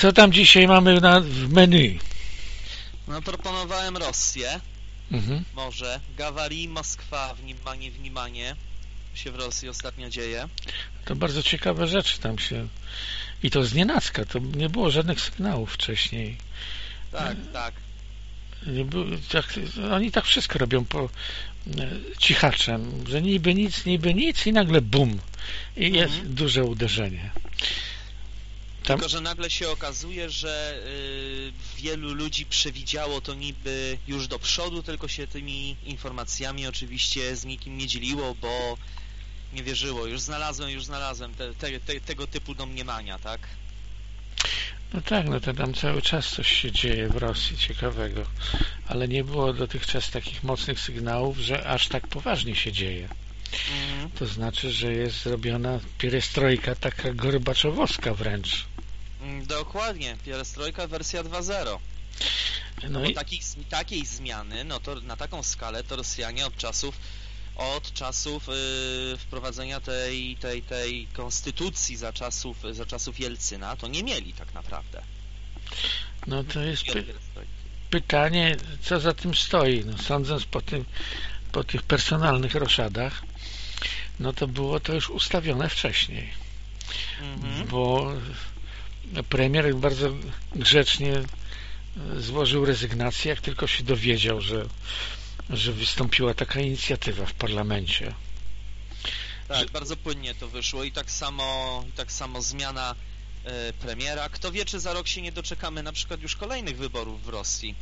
Co tam dzisiaj mamy na, w menu? No proponowałem Rosję, Mhm. może, Gawari, Moskwa, Wnimanie, Wnimanie się w Rosji ostatnio dzieje. To bardzo ciekawe rzeczy tam się... I to z nienacka, to nie było żadnych sygnałów wcześniej. Tak, tak. Nie było, tak, oni tak wszystko robią po e, cichaczem, że niby nic, niby nic i nagle bum. I jest Mhm. duże uderzenie. Tam, Tylko, że nagle się okazuje, że y, wielu ludzi przewidziało to niby już do przodu, tylko się tymi informacjami oczywiście z nikim nie dzieliło, bo nie wierzyło. Już znalazłem, już znalazłem te, te, te, tego typu domniemania, tak? no tak, no to tam cały czas coś się dzieje w Rosji ciekawego, ale nie było dotychczas takich mocnych sygnałów, że aż tak poważnie się dzieje. Mhm. To znaczy, że jest zrobiona pierestrojka taka gorbaczowowska wręcz. Mm, Dokładnie, pierestrojka wersja 2.0. No Bo i, takich, takiej zmiany, no to na taką skalę to Rosjanie od czasów od czasów y, wprowadzenia tej, tej, tej konstytucji za czasów, za czasów Jelcyna to nie mieli tak naprawdę. no to jest py pytanie, co za tym stoi. No, sądząc po, tym, po tych personalnych roszadach, no to było to już ustawione wcześniej. Mhm. bo premier bardzo grzecznie złożył rezygnację, jak tylko się dowiedział, że, że wystąpiła taka inicjatywa w parlamencie. Tak, że- bardzo płynnie to wyszło i tak samo, i tak samo zmiana e, premiera. Kto wie, czy za rok się nie doczekamy na przykład już kolejnych wyborów w Rosji.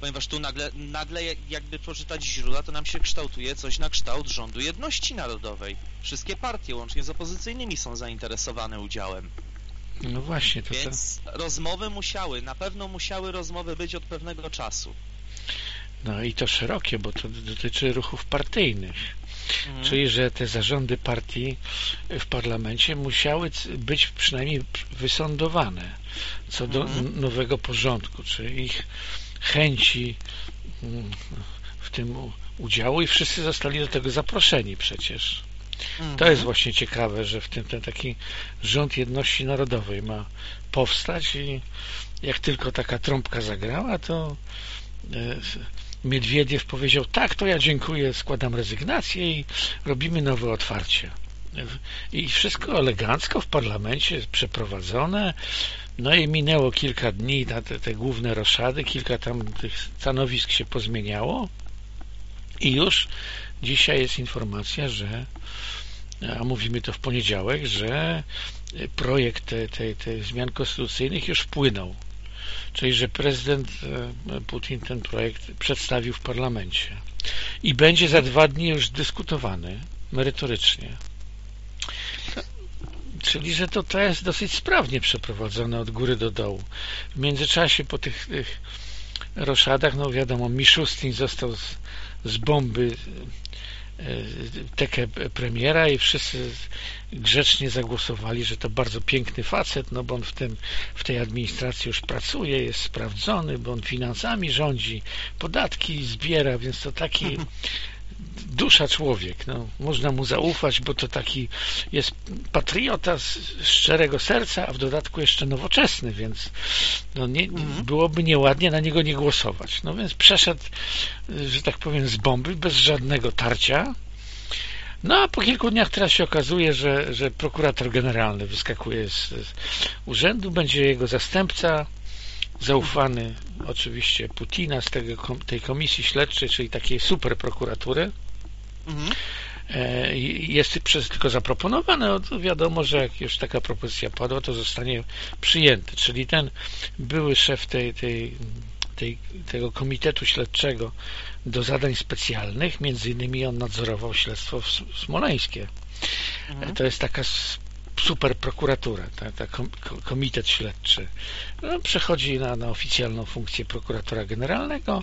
Ponieważ tu nagle, nagle jak- jakby poczytać źródła, to nam się kształtuje coś na kształt rządu jedności narodowej. Wszystkie partie, łącznie z opozycyjnymi, są zainteresowane udziałem. No właśnie, to, to Więc rozmowy musiały, na pewno musiały rozmowy być od pewnego czasu. no i to szerokie, bo to dotyczy ruchów partyjnych. Mhm. Czyli, że te zarządy partii w parlamencie musiały być przynajmniej wysądowane co do Mhm. nowego porządku, czy ich chęci mm, w tym udziału i wszyscy zostali do tego zaproszeni przecież. Mhm. To jest właśnie ciekawe, że w tym ten taki rząd jedności narodowej ma powstać i jak tylko taka trąbka zagrała, to e, Miedwiediew powiedział, tak, to ja dziękuję, składam rezygnację i robimy nowe otwarcie. I wszystko elegancko w parlamencie przeprowadzone. No i minęło kilka dni na te, te główne roszady, kilka tam tych stanowisk się pozmieniało i już dzisiaj jest informacja, że a mówimy to w poniedziałek, że projekt tej te, te zmian konstytucyjnych już wpłynął. Czyli, że prezydent e, Putin ten projekt przedstawił w parlamencie. I będzie za dwa dni już dyskutowany merytorycznie. Czyli, że to, to jest dosyć sprawnie przeprowadzone od góry do dołu. W międzyczasie po tych, tych roszadach, no wiadomo, Miszustin został z, bomby e, tekę premiera i wszyscy grzecznie zagłosowali, że to bardzo piękny facet, no bo on w, tym, w tej administracji już pracuje, jest sprawdzony, bo on finansami rządzi, podatki zbiera, więc to taki dusza człowiek, no, można mu zaufać, bo to taki jest patriota z szczerego serca, a w dodatku jeszcze nowoczesny, więc no nie, Mhm. byłoby nieładnie na niego nie głosować. No więc przeszedł, że tak powiem, z bomby, bez żadnego tarcia. No a po kilku dniach teraz się okazuje, że, że prokurator generalny wyskakuje z, z urzędu, będzie jego zastępca, zaufany oczywiście Putina z tego, tej komisji śledczej, czyli takiej super prokuratury. Mhm. E, jest przez tylko zaproponowane, no wiadomo, że jak już taka propozycja padła, to zostanie przyjęty. Czyli ten były szef tej, tej, tej, tego komitetu śledczego do zadań specjalnych, między innymi on nadzorował śledztwo w smoleńskie. Mhm. To jest taka super prokuratura, ta, ta kom, ko- komitet śledczy. No, przechodzi na, na oficjalną funkcję prokuratora generalnego,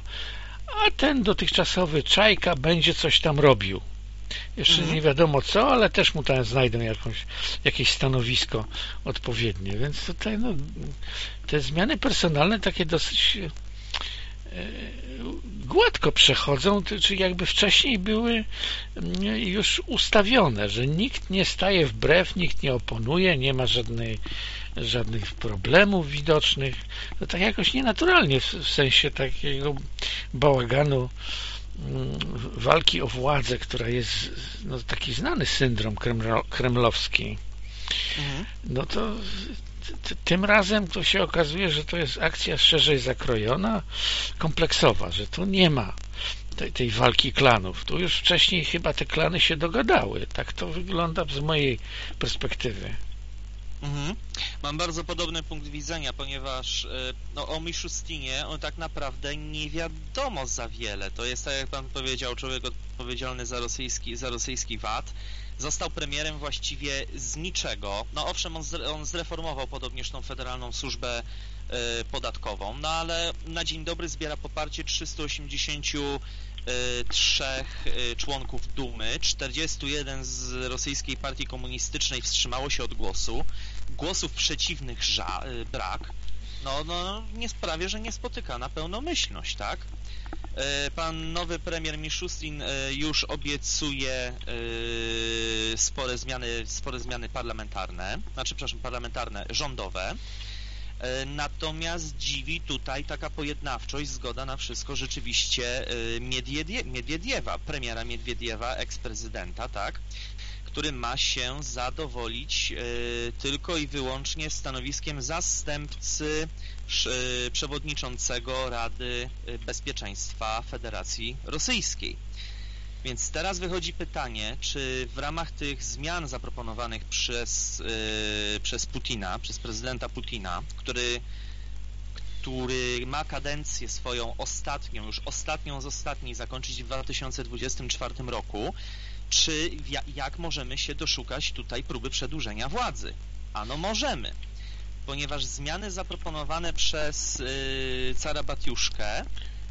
a ten dotychczasowy Czajka będzie coś tam robił. Jeszcze Mhm. nie wiadomo co, ale też mu tam znajdą jakąś, jakieś stanowisko odpowiednie. Więc tutaj no, te zmiany personalne takie dosyć e, gładko przechodzą, czy jakby wcześniej były mm, już ustawione, że nikt nie staje wbrew, nikt nie oponuje, nie ma żadnej żadnych problemów widocznych. To tak jakoś nienaturalnie w sensie takiego bałaganu mm, walki o władzę, która jest no, taki znany syndrom kremlowski. Mhm. No to tym razem to się okazuje, że to jest akcja szerzej zakrojona, kompleksowa, że tu nie ma tej, tej, walki klanów. Tu już wcześniej chyba te klany się dogadały. Tak to wygląda z mojej perspektywy. Mhm. Mam bardzo podobny punkt widzenia, ponieważ e, no, o Miszustinie on tak naprawdę nie wiadomo za wiele. To jest, tak jak pan powiedział, człowiek odpowiedzialny za rosyjski, za rosyjski VAT. Został premierem właściwie z niczego. No owszem, on, zre, on zreformował podobnież tą federalną służbę y, podatkową, no ale na dzień dobry zbiera poparcie 383 y, członków Dumy, 41 z rosyjskiej partii komunistycznej wstrzymało się od głosu, głosów przeciwnych y, brak, no, no nie sprawia, że nie spotyka na pełnomyślność, tak? E, pan nowy premier Miszustin e, już obiecuje e, spore zmiany, spore zmiany parlamentarne, znaczy, przepraszam, parlamentarne, rządowe. Natomiast dziwi tutaj taka pojednawczość, zgoda na wszystko rzeczywiście Miedwiediewa, premiera Miedwiediewa, eksprezydenta, tak? Który ma się zadowolić tylko i wyłącznie stanowiskiem zastępcy Y, przewodniczącego Rady Bezpieczeństwa Federacji Rosyjskiej. Więc teraz wychodzi pytanie, czy w ramach tych zmian zaproponowanych przez, yy, przez Putina, przez prezydenta Putina, który, który ma kadencję swoją ostatnią, już ostatnią z ostatniej zakończyć w 2024 roku, czy jak możemy się doszukać tutaj próby przedłużenia władzy? Ano możemy ponieważ zmiany zaproponowane przez yy, cara Batiuszkę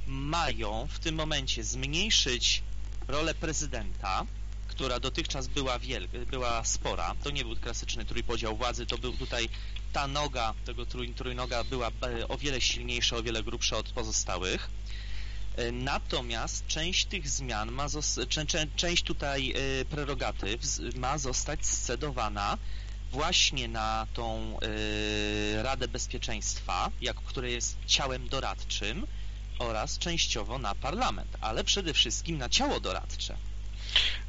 mają w tym momencie zmniejszyć rolę prezydenta, która dotychczas była, była spora. To nie był klasyczny trójpodział władzy, to był tutaj ta noga tego trój, trójnoga była o wiele silniejsza, o wiele grubsza od pozostałych. Y, natomiast część tych zmian, ma część tutaj y, prerogatyw ma zostać scedowana właśnie na tą y, Radę Bezpieczeństwa, jak, które jest ciałem doradczym oraz częściowo na parlament, ale przede wszystkim na ciało doradcze.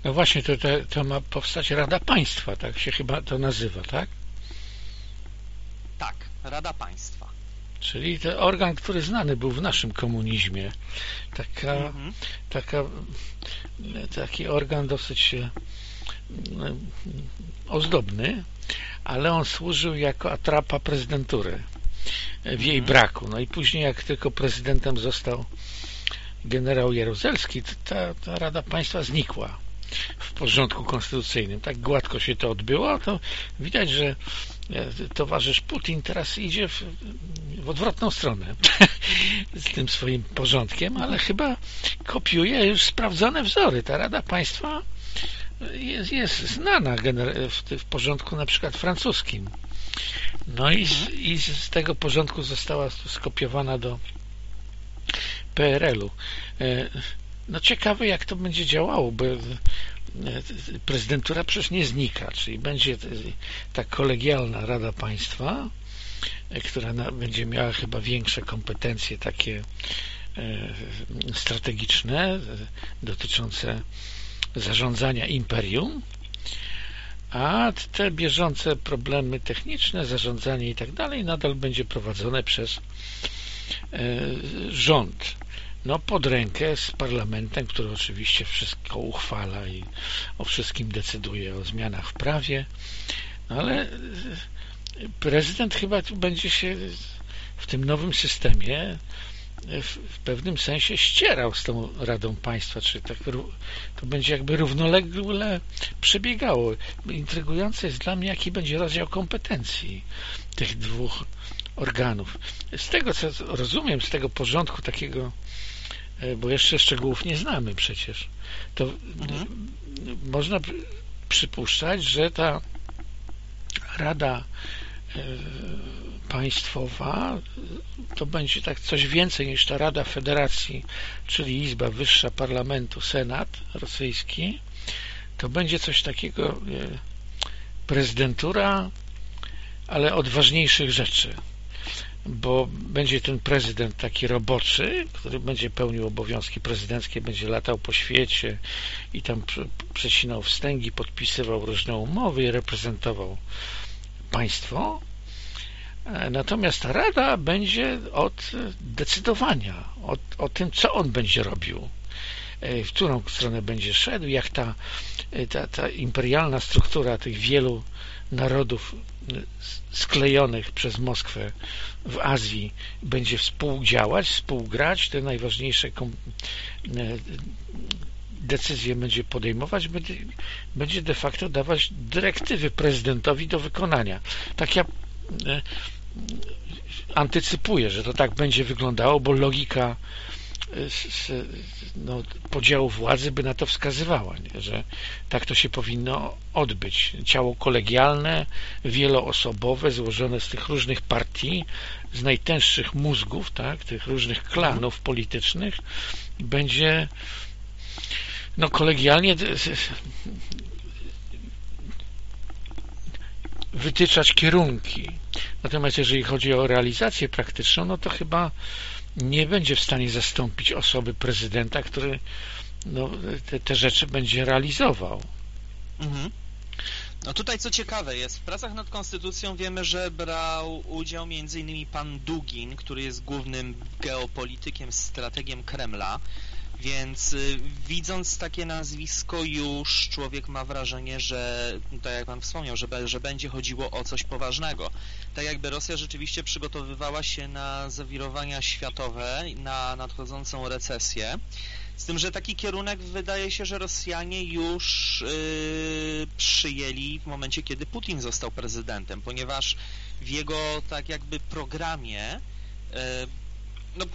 No właśnie, to, to, to ma powstać Rada Państwa, tak się chyba to nazywa, tak? Tak, Rada Państwa. Czyli to organ, który znany był w naszym komunizmie. Taka, mhm. taka, taki organ dosyć e, ozdobny, ale on służył jako atrapa prezydentury w jej mhm. braku. No i później jak tylko prezydentem został generał Jaruzelski, ta, ta Rada Państwa znikła w porządku konstytucyjnym. Tak gładko się to odbyło, to widać, że e, towarzysz Putin teraz idzie w, w odwrotną stronę z tym swoim porządkiem, ale chyba kopiuje już sprawdzone wzory. Ta Rada Państwa jest, jest znana w, w porządku na przykład francuskim. No i z, i z tego porządku została skopiowana do PRL-u. E, no ciekawe jak to będzie działało, bo e, prezydentura przecież nie znika, czyli będzie ta kolegialna Rada Państwa, e, która będzie miała chyba większe kompetencje takie strategiczne dotyczące zarządzania imperium, a te bieżące problemy techniczne, zarządzanie i tak dalej nadal będzie prowadzone przez e, rząd. No pod rękę z parlamentem, który oczywiście wszystko uchwala i o wszystkim decyduje, o zmianach w prawie, no ale e, prezydent chyba tu będzie się w tym nowym systemie w pewnym sensie ścierał z tą Radą Państwa, czy tak, to będzie jakby równolegle przebiegało. Intrygujące jest dla mnie, jaki będzie rozdział kompetencji tych dwóch organów. Z tego, co rozumiem, z tego porządku takiego, e, bo jeszcze szczegółów nie znamy przecież, to mhm. można przypuszczać, że ta Rada e, państwowa to będzie tak coś więcej niż ta Rada Federacji, czyli Izba Wyższa Parlamentu, Senat rosyjski, to będzie coś takiego e, prezydentura, ale od ważniejszych rzeczy bo będzie ten prezydent taki roboczy, który będzie pełnił obowiązki prezydenckie, będzie latał po świecie i tam przecinał wstęgi, podpisywał różne umowy i reprezentował państwo. E, natomiast Rada będzie od decydowania, o, o tym, co on będzie robił, e, w którą stronę będzie szedł, jak ta, e, ta, ta imperialna struktura tych wielu narodów sklejonych przez Moskwę w Azji będzie współdziałać, współgrać, te najważniejsze e, decyzje będzie podejmować, będzie de facto dawać dyrektywy prezydentowi do wykonania. Tak ja e, antycypuję, że to tak będzie wyglądało, bo logika no, podziału władzy by na to wskazywała, nie? że tak to się powinno odbyć. Ciało kolegialne, wieloosobowe, złożone z tych różnych partii, z najtęższych mózgów, tak, tych różnych klanów politycznych, będzie no kolegialnie wytyczać kierunki. Natomiast jeżeli chodzi o realizację praktyczną, no to chyba nie będzie w stanie zastąpić osoby prezydenta, który no, te, te rzeczy będzie realizował. Mhm. No tutaj co ciekawe jest, w pracach nad konstytucją wiemy, że brał udział m.in. pan Dugin, który jest głównym geopolitykiem, strategiem Kremla, więc y, widząc takie nazwisko już człowiek ma wrażenie, że tak jak pan wspomniał, że, że będzie chodziło o coś poważnego. Tak jakby Rosja rzeczywiście przygotowywała się na zawirowania światowe, na nadchodzącą recesję. Z tym, że taki kierunek wydaje się, że Rosjanie już yy, przyjęli w momencie, kiedy Putin został prezydentem, ponieważ w jego tak jakby programie yy, no,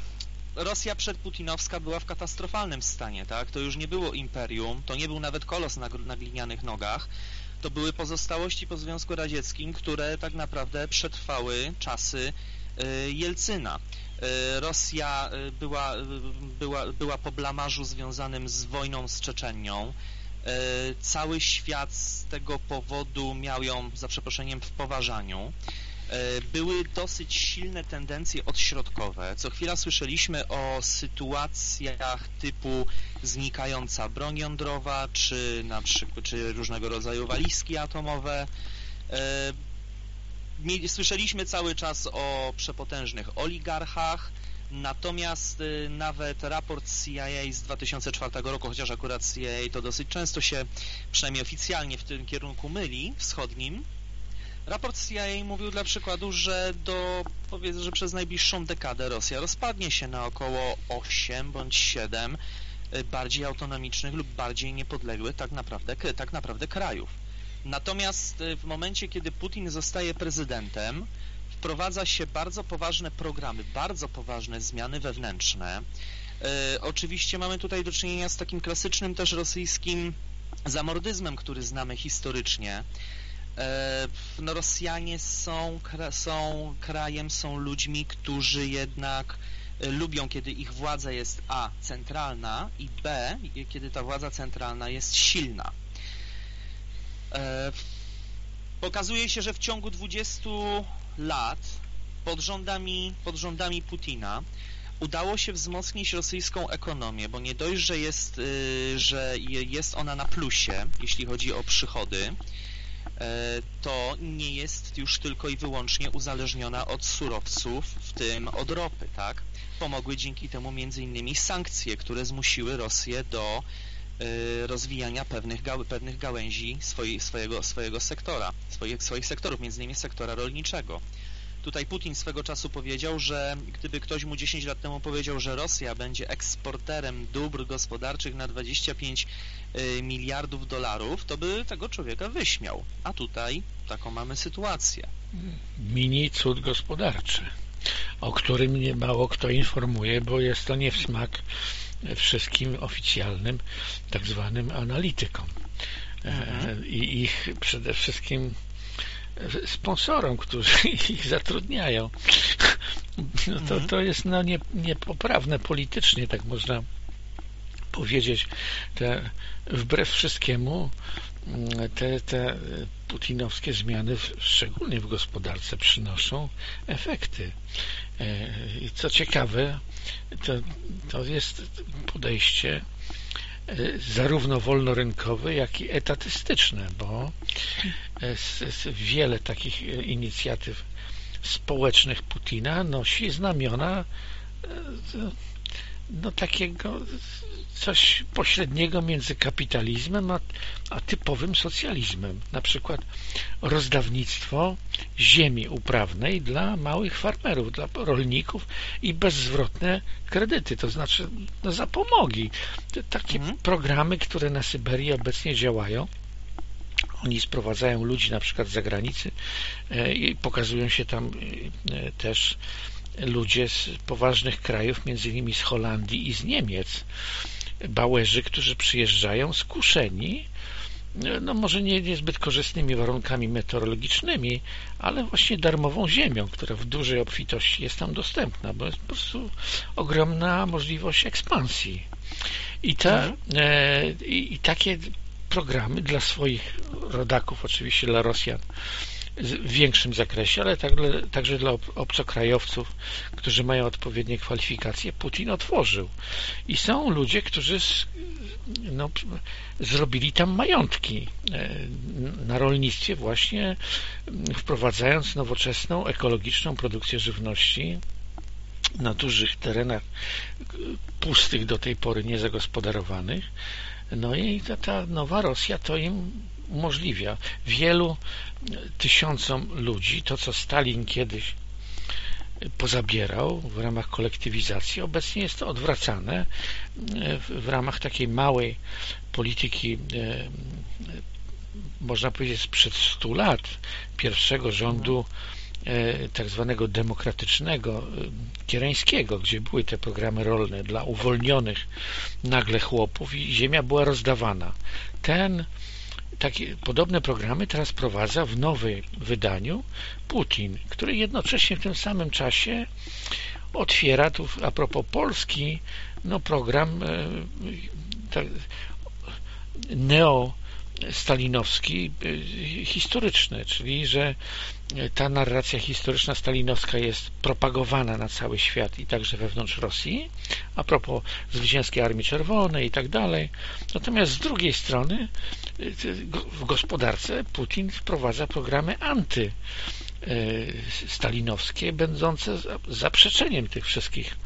Rosja przedputinowska była w katastrofalnym stanie, tak? To już nie było imperium, to nie był nawet kolos na, na glinianych nogach, to były pozostałości po Związku Radzieckim, które tak naprawdę przetrwały czasy y, Jelcyna. Y, Rosja y, była, była, była po blamarzu związanym z wojną z Czeczenią. Cały świat z tego powodu miał ją, za przeproszeniem, w poważaniu. E, były dosyć silne tendencje odśrodkowe. Co chwila słyszeliśmy o sytuacjach typu znikająca broń jądrowa, czy na przykład czy różnego rodzaju walizki atomowe. E, słyszeliśmy cały czas o przepotężnych oligarchach, Natomiast y, nawet raport CIA z 2004 roku, chociaż akurat CIA to dosyć często się, przynajmniej oficjalnie w tym kierunku myli, wschodnim, Raport CIA mówił dla przykładu, że do, że przez najbliższą dekadę Rosja rozpadnie się na około 8 bądź 7 y, bardziej autonomicznych lub bardziej niepodległych tak naprawdę, tak naprawdę krajów. Natomiast y, w momencie, kiedy Putin zostaje prezydentem, wprowadza się bardzo poważne programy, bardzo poważne zmiany wewnętrzne. E, oczywiście mamy tutaj do czynienia z takim klasycznym też rosyjskim zamordyzmem, który znamy historycznie. E, no Rosjanie są, są krajem, są ludźmi, którzy jednak e, lubią, kiedy ich władza jest A centralna i B, kiedy ta władza centralna jest silna. E, pokazuje się, że w ciągu 20 lat pod rządami, pod rządami Putina udało się wzmocnić rosyjską ekonomię, bo nie dość, że jest, że jest ona na plusie, jeśli chodzi o przychody, E, to nie jest już tylko i wyłącznie uzależniona od surowców, w tym od ropy, tak? Pomogły dzięki temu innymi sankcje, które zmusiły Rosję do e, rozwijania pewnych, gał pewnych gałęzi swojego, swojego sektora, swoich, swoich sektorów, między innymi sektora rolniczego. Tutaj Putin swego czasu powiedział, że gdyby ktoś mu 10 lat temu powiedział, że Rosja będzie eksporterem dóbr gospodarczych na 25 y, miliardów dolarów, to by tego człowieka wyśmiał. A tutaj taką mamy sytuację. Mini cud gospodarczy, o którym nie mało kto informuje, bo jest to nie w smak wszystkim oficjalnym tak zwanym analitykom. E, mhm. I ich przede wszystkim sponsorom, którzy ich zatrudniają. No to, mhm. to jest no, nie, niepoprawne politycznie, tak można powiedzieć, te, wbrew wszystkiemu te, te putinowskie zmiany, szczególnie w gospodarce, przynoszą efekty. E, I co ciekawe, to, to jest podejście zarówno wolnorynkowe, jak i etatystyczne, bo e, wiele takich inicjatyw społecznych Putina nosi znamiona no takiego coś pośredniego między kapitalizmem a, a typowym socjalizmem. Na przykład rozdawnictwo ziemi uprawnej dla małych farmerów, dla rolników i bezzwrotne kredyty, to znaczy no, zapomogi. Takie mhm. programy, które na Syberii obecnie działają, oni sprowadzają ludzi na przykład z zagranicy e, i pokazują się tam e, też ludzie z poważnych krajów, między innymi z Holandii i z Niemiec, bałerzy, którzy przyjeżdżają skuszeni, no może nie niezbyt korzystnymi warunkami meteorologicznymi, ale właśnie darmową ziemią, która w dużej obfitości jest tam dostępna, bo jest po prostu ogromna możliwość ekspansji. I, ta, mhm. e, i, i takie programy dla swoich rodaków, oczywiście dla Rosjan, w większym zakresie, ale także dla obcokrajowców, którzy mają odpowiednie kwalifikacje, Putin otworzył. I są ludzie, którzy no, zrobili tam majątki e, na rolnictwie właśnie wprowadzając nowoczesną, ekologiczną produkcję żywności na dużych terenach pustych do tej pory niezagospodarowanych. No i ta, ta nowa Rosja to im umożliwia wielu tysiącom ludzi to, co Stalin kiedyś pozabierał w ramach kolektywizacji. Obecnie jest to odwracane w ramach takiej małej polityki e, można powiedzieć sprzed 100 lat pierwszego rządu e, tak zwanego demokratycznego, e, kiereńskiego, gdzie były te programy rolne dla uwolnionych nagle chłopów i ziemia była rozdawana. Ten takie podobne programy teraz prowadza w nowym wydaniu Putin, który jednocześnie w tym samym czasie otwiera tu a propos Polski no program e, tak, neo stalinowski y, historyczny, czyli że ta narracja historyczna stalinowska jest propagowana na cały świat i także wewnątrz Rosji, a propos zwycięskiej Armii Czerwonej i tak dalej. Natomiast z drugiej strony y, w gospodarce Putin wprowadza programy anty y, stalinowskie, będące zaprzeczeniem tych wszystkich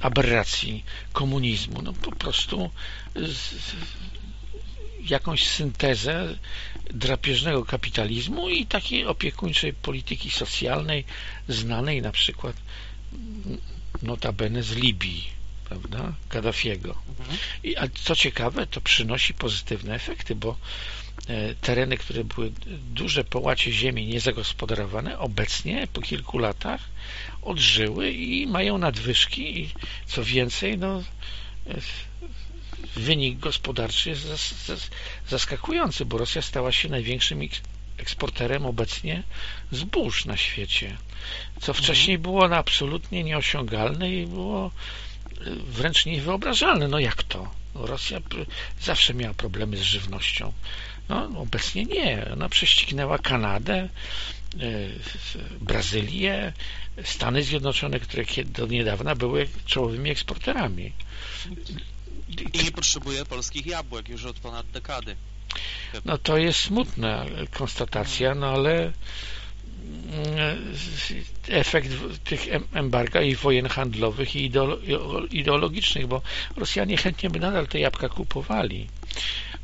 aberracji komunizmu. No po prostu jakąś syntezę drapieżnego kapitalizmu i takiej opiekuńczej polityki socjalnej znanej na przykład notabene z Libii, prawda, Kaddafiego. Mhm. I, a co ciekawe, to przynosi pozytywne efekty, bo e, tereny, które były duże połacie ziemi niezagospodarowane, obecnie po kilku latach odżyły i mają nadwyżki i co więcej, no e, wynik gospodarczy jest zaskakujący, bo Rosja stała się największym eksporterem obecnie zbóż na świecie, co mhm. wcześniej było no, absolutnie nieosiągalne i było y, wręcz niewyobrażalne. No jak to? No, Rosja zawsze miała problemy z żywnością. No, obecnie nie. Ona prześcignęła Kanadę, y, Brazylię, Stany Zjednoczone, które do niedawna były czołowymi eksporterami. I nie potrzebuje polskich jabłek już od ponad dekady. No to jest smutna konstatacja, no ale mm, efekt tych embarga i wojen handlowych i ideologicznych, bo Rosjanie chętnie by nadal te jabłka kupowali,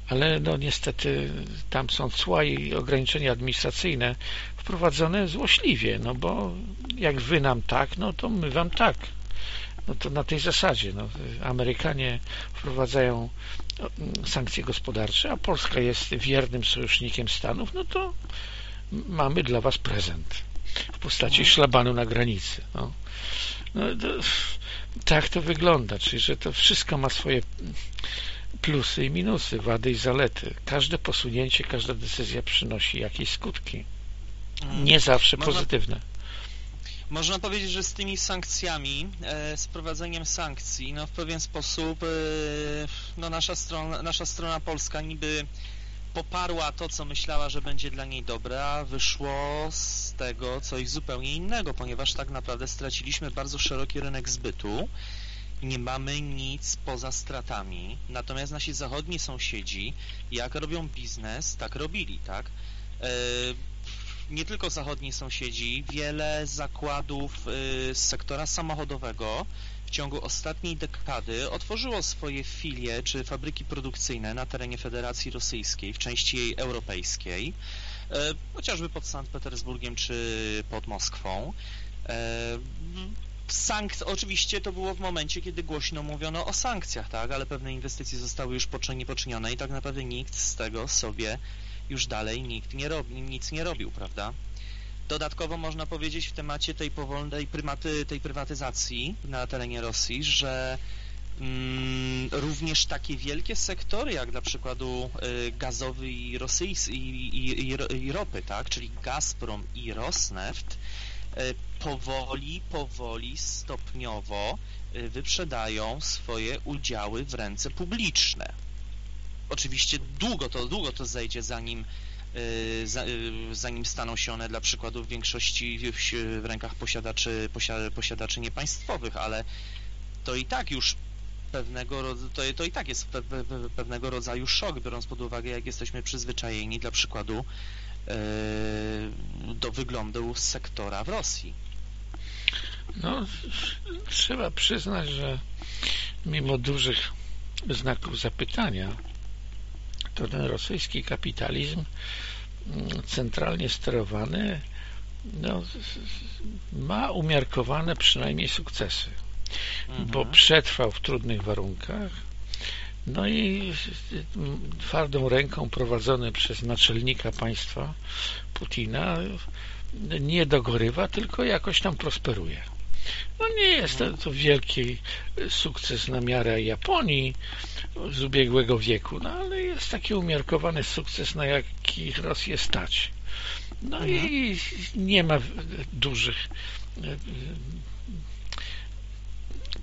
ale no niestety tam są cła i ograniczenia administracyjne wprowadzone złośliwie, no bo jak wy nam tak, no to my wam tak no to na tej zasadzie no, Amerykanie wprowadzają no, sankcje gospodarcze, a Polska jest wiernym sojusznikiem Stanów, no to mamy dla Was prezent w postaci mhm. szlabanu na granicy. No. No, to, tak to wygląda, czyli że to wszystko ma swoje plusy i minusy, wady i zalety. Każde posunięcie, każda decyzja przynosi jakieś skutki. Mhm. Nie zawsze pozytywne Można powiedzieć, że z tymi sankcjami, e, z prowadzeniem sankcji, no w pewien sposób e, no nasza strona, nasza strona polska niby poparła to, co myślała, że będzie dla niej dobre, a wyszło z tego coś zupełnie innego, ponieważ tak naprawdę straciliśmy bardzo szeroki rynek zbytu nie mamy nic poza stratami. Natomiast nasi zachodni sąsiedzi, jak robią biznes, tak robili, tak? Nie tylko zachodni sąsiedzi, wiele zakładów y, z sektora samochodowego w ciągu ostatniej dekady otworzyło swoje filie czy fabryki produkcyjne na terenie Federacji Rosyjskiej, w części jej europejskiej, e, chociażby pod Sankt Petersburgiem czy pod Moskwą. E, Sankt, oczywiście to było w momencie, kiedy głośno mówiono o sankcjach, tak, ale pewne inwestycje zostały już poczynione i tak naprawdę nikt z tego sobie już dalej nikt nie robi, nic nie robił, prawda? Dodatkowo można powiedzieć w temacie tej powolnej prymaty, tej prywatyzacji na terenie Rosji, że mm, również takie wielkie sektory, jak dla przykładu y, gazowy i i, i, i, i, ropy, tak, czyli Gazprom i Rosneft, y, powoli, powoli, stopniowo y, wyprzedają swoje udziały w ręce publiczne. Oczywiście długo to, długo to zejdzie, zanim Y, y, zanim staną się one dla przykładu w większości w rękach posiadaczy, posiadaczy niepaństwowych, ale to i tak już pewnego to, to i tak jest pe, pe, pewnego rodzaju szok, biorąc pod uwagę, jak jesteśmy przyzwyczajeni dla przykładu y, do wyglądu sektora w Rosji. No, trzeba przyznać, że mimo dużych znaków zapytania to ten rosyjski kapitalizm mm, centralnie sterowany no, ma umiarkowane przynajmniej sukcesy, mhm. bo przetrwał w trudnych warunkach no i twardą ręką prowadzony przez naczelnika państwa Putina nie dogorywa, tylko jakoś tam prosperuje. No nie jest to, wielki sukces na miarę Japonii z ubiegłego wieku, no ale jest taki umiarkowany sukces, na jaki Rosję stać. No mhm. i nie ma dużych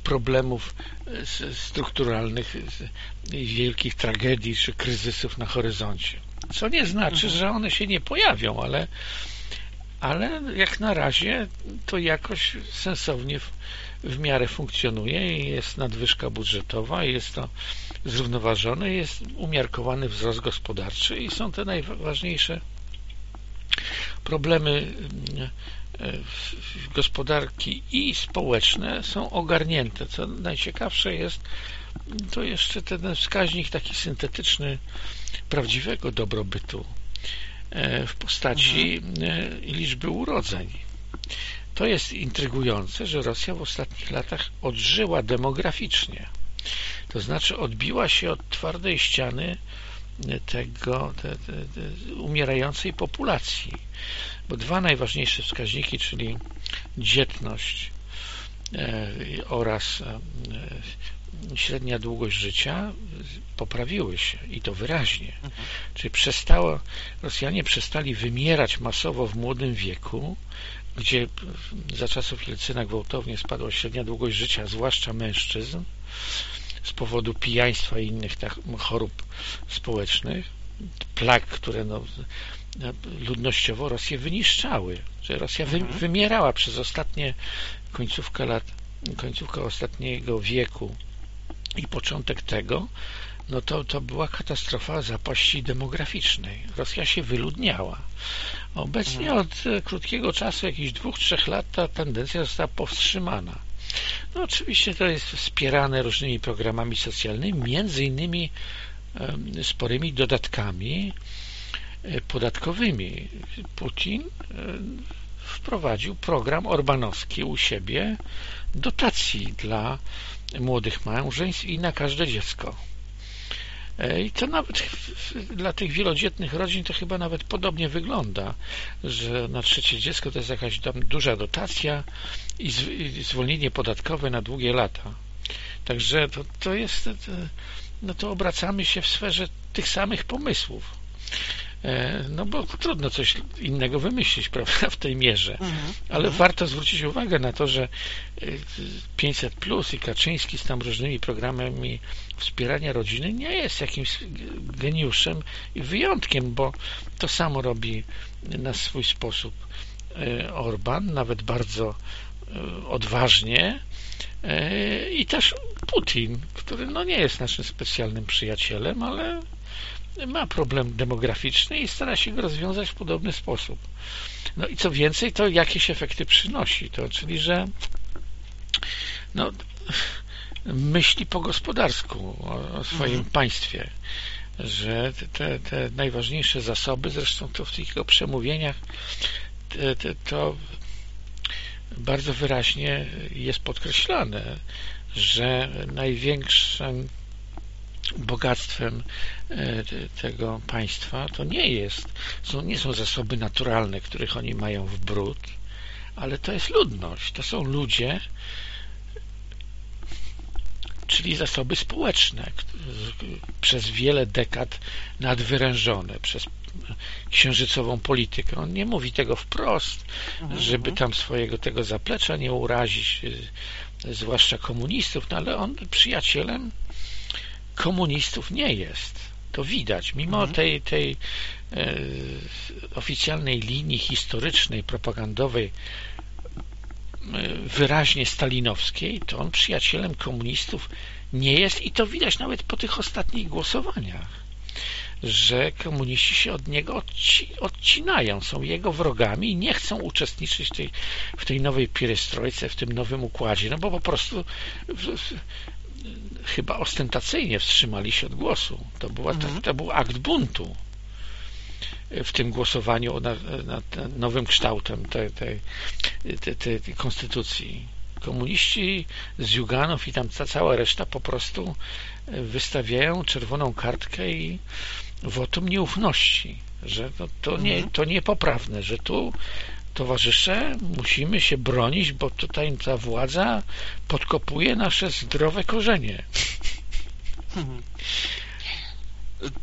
problemów strukturalnych, wielkich tragedii czy kryzysów na horyzoncie. Co nie znaczy, mhm. że one się nie pojawią, ale ale jak na razie to jakoś sensownie w, w miarę funkcjonuje i jest nadwyżka budżetowa, jest to zrównoważone, jest umiarkowany wzrost gospodarczy i są te najważniejsze problemy e, gospodarki i społeczne są ogarnięte. Co najciekawsze jest, to jeszcze ten wskaźnik taki syntetyczny prawdziwego dobrobytu w postaci mhm. liczby urodzeń. To jest intrygujące, że Rosja w ostatnich latach odżyła demograficznie. To znaczy odbiła się od twardej ściany e, tego te, te, te umierającej populacji. Bo dwa najważniejsze wskaźniki, czyli dzietność e, oraz średnia długość życia poprawiły się i to wyraźnie. Mhm. Czyli przestało, Rosjanie przestali wymierać masowo w młodym wieku, gdzie za czasów Jelcyna gwałtownie spadła średnia długość życia, zwłaszcza mężczyzn, z powodu pijaństwa i innych tak, chorób społecznych, plag, które no, ludnościowo Rosję wyniszczały. Że Rosja wy, mhm. wymierała przez ostatnie końcówkę lat, końcówkę ostatniego wieku i początek tego, no to, to była katastrofa zapaści demograficznej. Rosja się wyludniała. Obecnie mhm. od e, krótkiego czasu, jakichś dwóch, trzech lat, ta tendencja została powstrzymana. No oczywiście to jest wspierane różnymi programami socjalnymi, między innymi sporymi dodatkami e, podatkowymi. Putin wprowadził program orbanowski u siebie dotacji dla młodych małżeństw i na każde dziecko. E, I to nawet dla tych wielodzietnych rodzin to chyba nawet podobnie wygląda, że na trzecie dziecko to jest jakaś duża dotacja i zwolnienie podatkowe na długie lata. Także to, to jest, no to obracamy się w sferze tych samych pomysłów. No bo trudno coś innego wymyślić, prawda, w tej mierze. Mhm. Ale mhm. warto zwrócić uwagę na to, że 500 plus i Kaczyński z tam różnymi programami wspierania rodziny nie jest jakimś geniuszem i wyjątkiem, bo to samo robi na swój sposób Orban, nawet bardzo odważnie i też Putin, który no nie jest naszym specjalnym przyjacielem, ale ma problem demograficzny i stara się go rozwiązać w podobny sposób. No i co więcej, to jakieś efekty przynosi, to czyli, że no, myśli po gospodarsku o, o swoim mhm. państwie, że te, te najważniejsze zasoby, zresztą to w tych jego przemówieniach te, te, to bardzo wyraźnie jest podkreślane, że największym bogactwem tego państwa to nie jest, są, nie są zasoby naturalne, których oni mają w brud, ale to jest ludność, to są ludzie, czyli zasoby społeczne, przez wiele dekad nadwyrężone, przez księżycową politykę. On nie mówi tego wprost, mhm, żeby tam swojego tego zaplecza nie urazić, e, zwłaszcza komunistów, no ale on przyjacielem komunistów nie jest. To widać. Mimo mhm. tej, tej e, oficjalnej linii historycznej, propagandowej, e, wyraźnie stalinowskiej, to on przyjacielem komunistów nie jest i to widać nawet po tych ostatnich głosowaniach, że komuniści się od niego odci odcinają, są jego wrogami i nie chcą uczestniczyć tej, w tej nowej pierestrojce, w tym nowym układzie, no bo po prostu chyba ostentacyjnie wstrzymali się od głosu. To, była, mhm. to, to był akt buntu w tym głosowaniu nad, nad nowym kształtem tej, tej, tej, tej, konstytucji. Komuniści z Juganów i tam ta cała reszta po prostu wystawiają czerwoną kartkę i wotum nieufności, że to, to, nie, mhm. to niepoprawne, że tu towarzysze, musimy się bronić, bo tutaj ta władza podkopuje nasze zdrowe korzenie.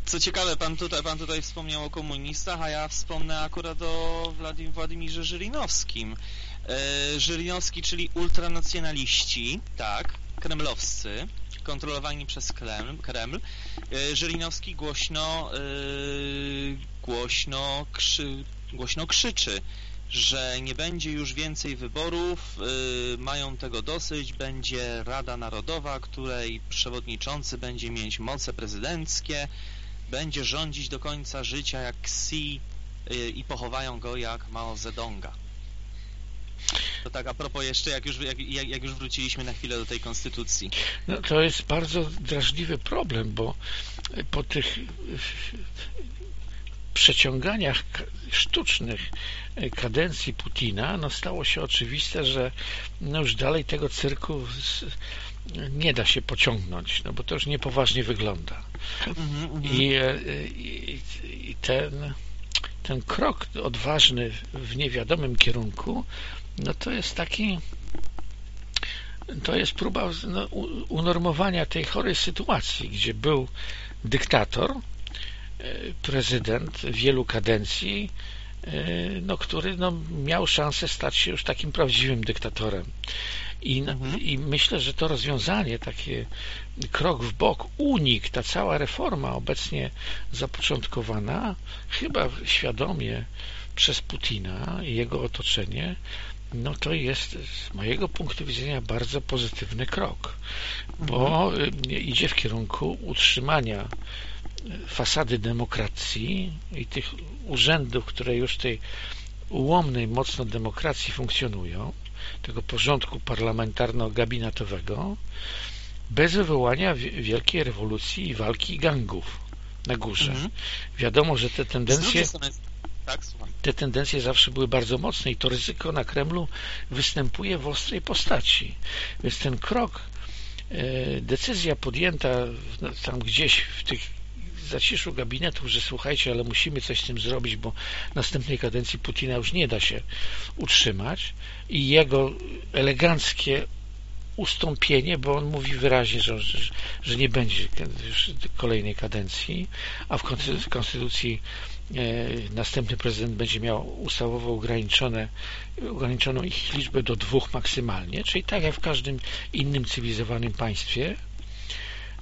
Co ciekawe, pan tutaj, pan tutaj wspomniał o komunistach, a ja wspomnę akurat o Wladim, Władimirze Żyrinowskim. E, czyli ultranacjonaliści, tak, kremlowscy, kontrolowani przez Kreml. Kreml. E, głośno, e, głośno, krzy, głośno krzyczy że nie będzie już więcej wyborów, yy, mają tego dosyć, będzie Rada Narodowa, której przewodniczący będzie mieć moce prezydenckie, będzie rządzić do końca życia jak Xi yy, i pochowają go jak Mao Zedonga. To tak a propos jeszcze, jak już, jak, jak już wróciliśmy na chwilę do tej konstytucji. No, to jest bardzo drażliwy problem, bo po tych przeciąganiach sztucznych kadencji Putina no stało się oczywiste, że no już dalej tego cyrku nie da się pociągnąć, no bo to już niepoważnie wygląda. Mhm, mhm. I, i, I, ten, ten krok odważny w niewiadomym kierunku, no to jest taki to jest próba no, unormowania tej chorej sytuacji, gdzie był dyktator, prezydent wielu kadencji, e, no, który no, miał szansę stać się już takim prawdziwym dyktatorem. I, mhm. I myślę, że to rozwiązanie, taki krok w bok, unik, ta cała reforma obecnie zapoczątkowana, chyba świadomie przez Putina i jego otoczenie, no to jest z mojego punktu widzenia bardzo pozytywny krok, bo mhm. idzie w kierunku utrzymania fasady demokracji i tych urzędów, które już tej ułomnej mocno demokracji funkcjonują, tego porządku parlamentarno-gabinetowego, bez wywołania wielkiej rewolucji i walki gangów na górze. Mhm. Wiadomo, że te tendencje tak, te tendencje zawsze były bardzo mocne i to ryzyko na Kremlu występuje w ostrej postaci. Więc ten krok, e, decyzja podjęta tam gdzieś w tych zaciszu gabinetów, że słuchajcie, ale musimy coś z tym zrobić, bo następnej kadencji Putina już nie da się utrzymać. I jego eleganckie ustąpienie, bo on mówi wyraźnie, że, że nie będzie już kolejnej kadencji, a w konstytucji następny prezydent będzie miał ustawowo ograniczone, ograniczoną ich liczbę do dwóch maksymalnie, czyli tak jak w każdym innym cywilizowanym państwie,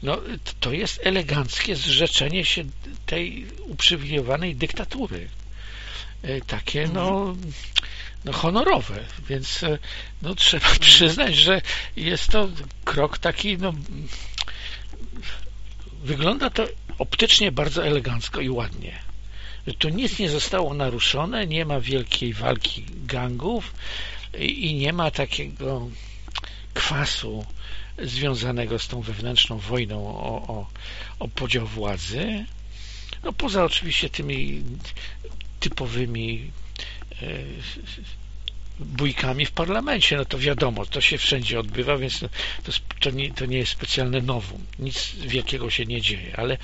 no, to jest eleganckie zrzeczenie się tej uprzywilejowanej dyktatury. E, takie, no, mhm. no honorowe, więc e, no, trzeba przyznać, że jest to krok taki, no, wygląda to optycznie bardzo elegancko i ładnie. Tu nic nie zostało naruszone, nie ma wielkiej walki gangów i nie ma takiego kwasu związanego z tą wewnętrzną wojną o, o, o podział władzy. No poza oczywiście tymi typowymi e, bójkami w parlamencie, no to wiadomo, to się wszędzie odbywa, więc to, to, nie, to nie jest specjalne nowum, nic wielkiego się nie dzieje, ale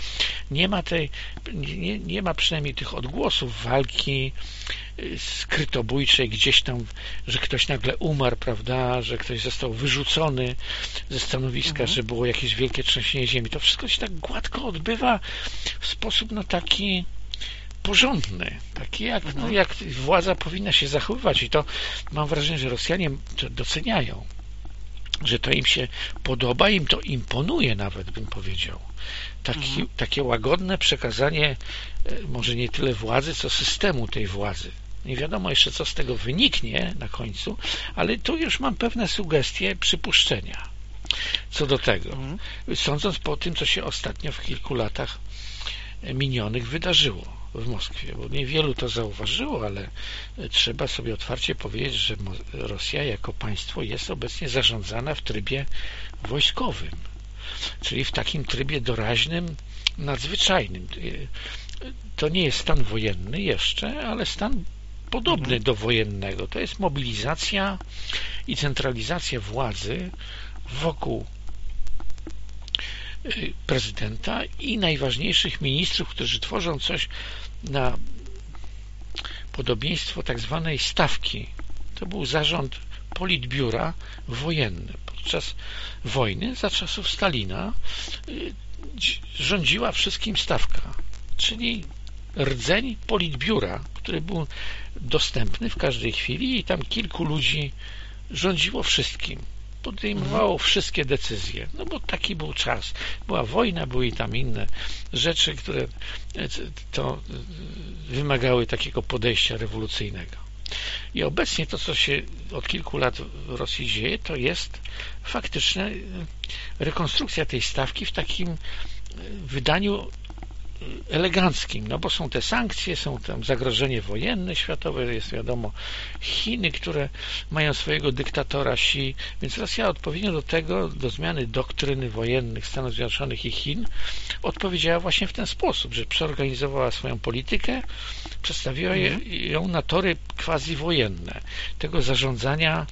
nie ma tej, nie, nie ma przynajmniej tych odgłosów walki y, skrytobójczej gdzieś tam, że ktoś nagle umarł, prawda, że ktoś został wyrzucony ze stanowiska, mhm. że było jakieś wielkie trzęsienie ziemi. To wszystko się tak gładko odbywa w sposób no taki porządny, taki jak, no, mhm. jak władza powinna się zachowywać i to mam wrażenie, że Rosjanie to doceniają, że to im się podoba, im to imponuje nawet, bym powiedział. Taki, mhm. Takie łagodne przekazanie e, może nie tyle władzy, co systemu tej władzy. Nie wiadomo jeszcze, co z tego wyniknie na końcu, ale tu już mam pewne sugestie, przypuszczenia co do tego. Mhm. Sądząc po tym, co się ostatnio w kilku latach minionych wydarzyło w Moskwie, bo niewielu to zauważyło, ale trzeba sobie otwarcie powiedzieć, że Rosja jako państwo jest obecnie zarządzana w trybie wojskowym, czyli w takim trybie doraźnym, nadzwyczajnym. To nie jest stan wojenny jeszcze, ale stan podobny mhm. do wojennego. To jest mobilizacja i centralizacja władzy wokół y, prezydenta i najważniejszych ministrów, którzy tworzą coś na podobieństwo tak zwanej stawki. To był zarząd politbiura wojenny. Podczas wojny, za czasów Stalina, y, rządziła wszystkim stawka, czyli rdzeń politbiura, który był dostępny w każdej chwili i tam kilku ludzi rządziło wszystkim podejmowało wszystkie decyzje, no bo taki był czas. Była wojna, były tam inne rzeczy, które e, to e, wymagały takiego podejścia rewolucyjnego. I obecnie to, co się od kilku lat w Rosji dzieje, to jest faktyczna e, rekonstrukcja tej stawki w takim wydaniu eleganckim, no bo są te sankcje, są tam zagrożenie wojenne światowe, jest wiadomo Chiny, które mają swojego dyktatora Xi, więc Rosja odpowiednio do tego, do zmiany doktryny wojennych Stanów Zjednoczonych i Chin odpowiedziała właśnie w ten sposób, że przeorganizowała swoją politykę, przedstawiła mhm. ją na tory quasi wojenne, tego zarządzania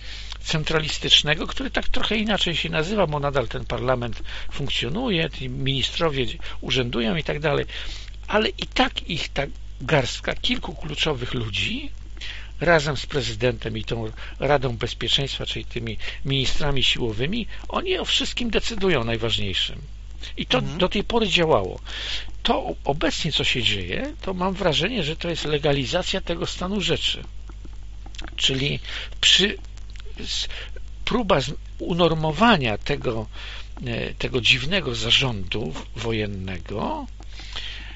centralistycznego, który tak trochę inaczej się nazywa, bo nadal ten parlament funkcjonuje, ministrowie urzędują i tak dalej, ale i tak ich ta garstka kilku kluczowych ludzi razem z prezydentem i tą Radą Bezpieczeństwa, czyli tymi ministrami siłowymi, oni o wszystkim decydują najważniejszym. I to mhm. do tej pory działało. To obecnie, co się dzieje, to mam wrażenie, że to jest legalizacja tego stanu rzeczy. Czyli przy próba unormowania tego, e, tego dziwnego zarządu wojennego,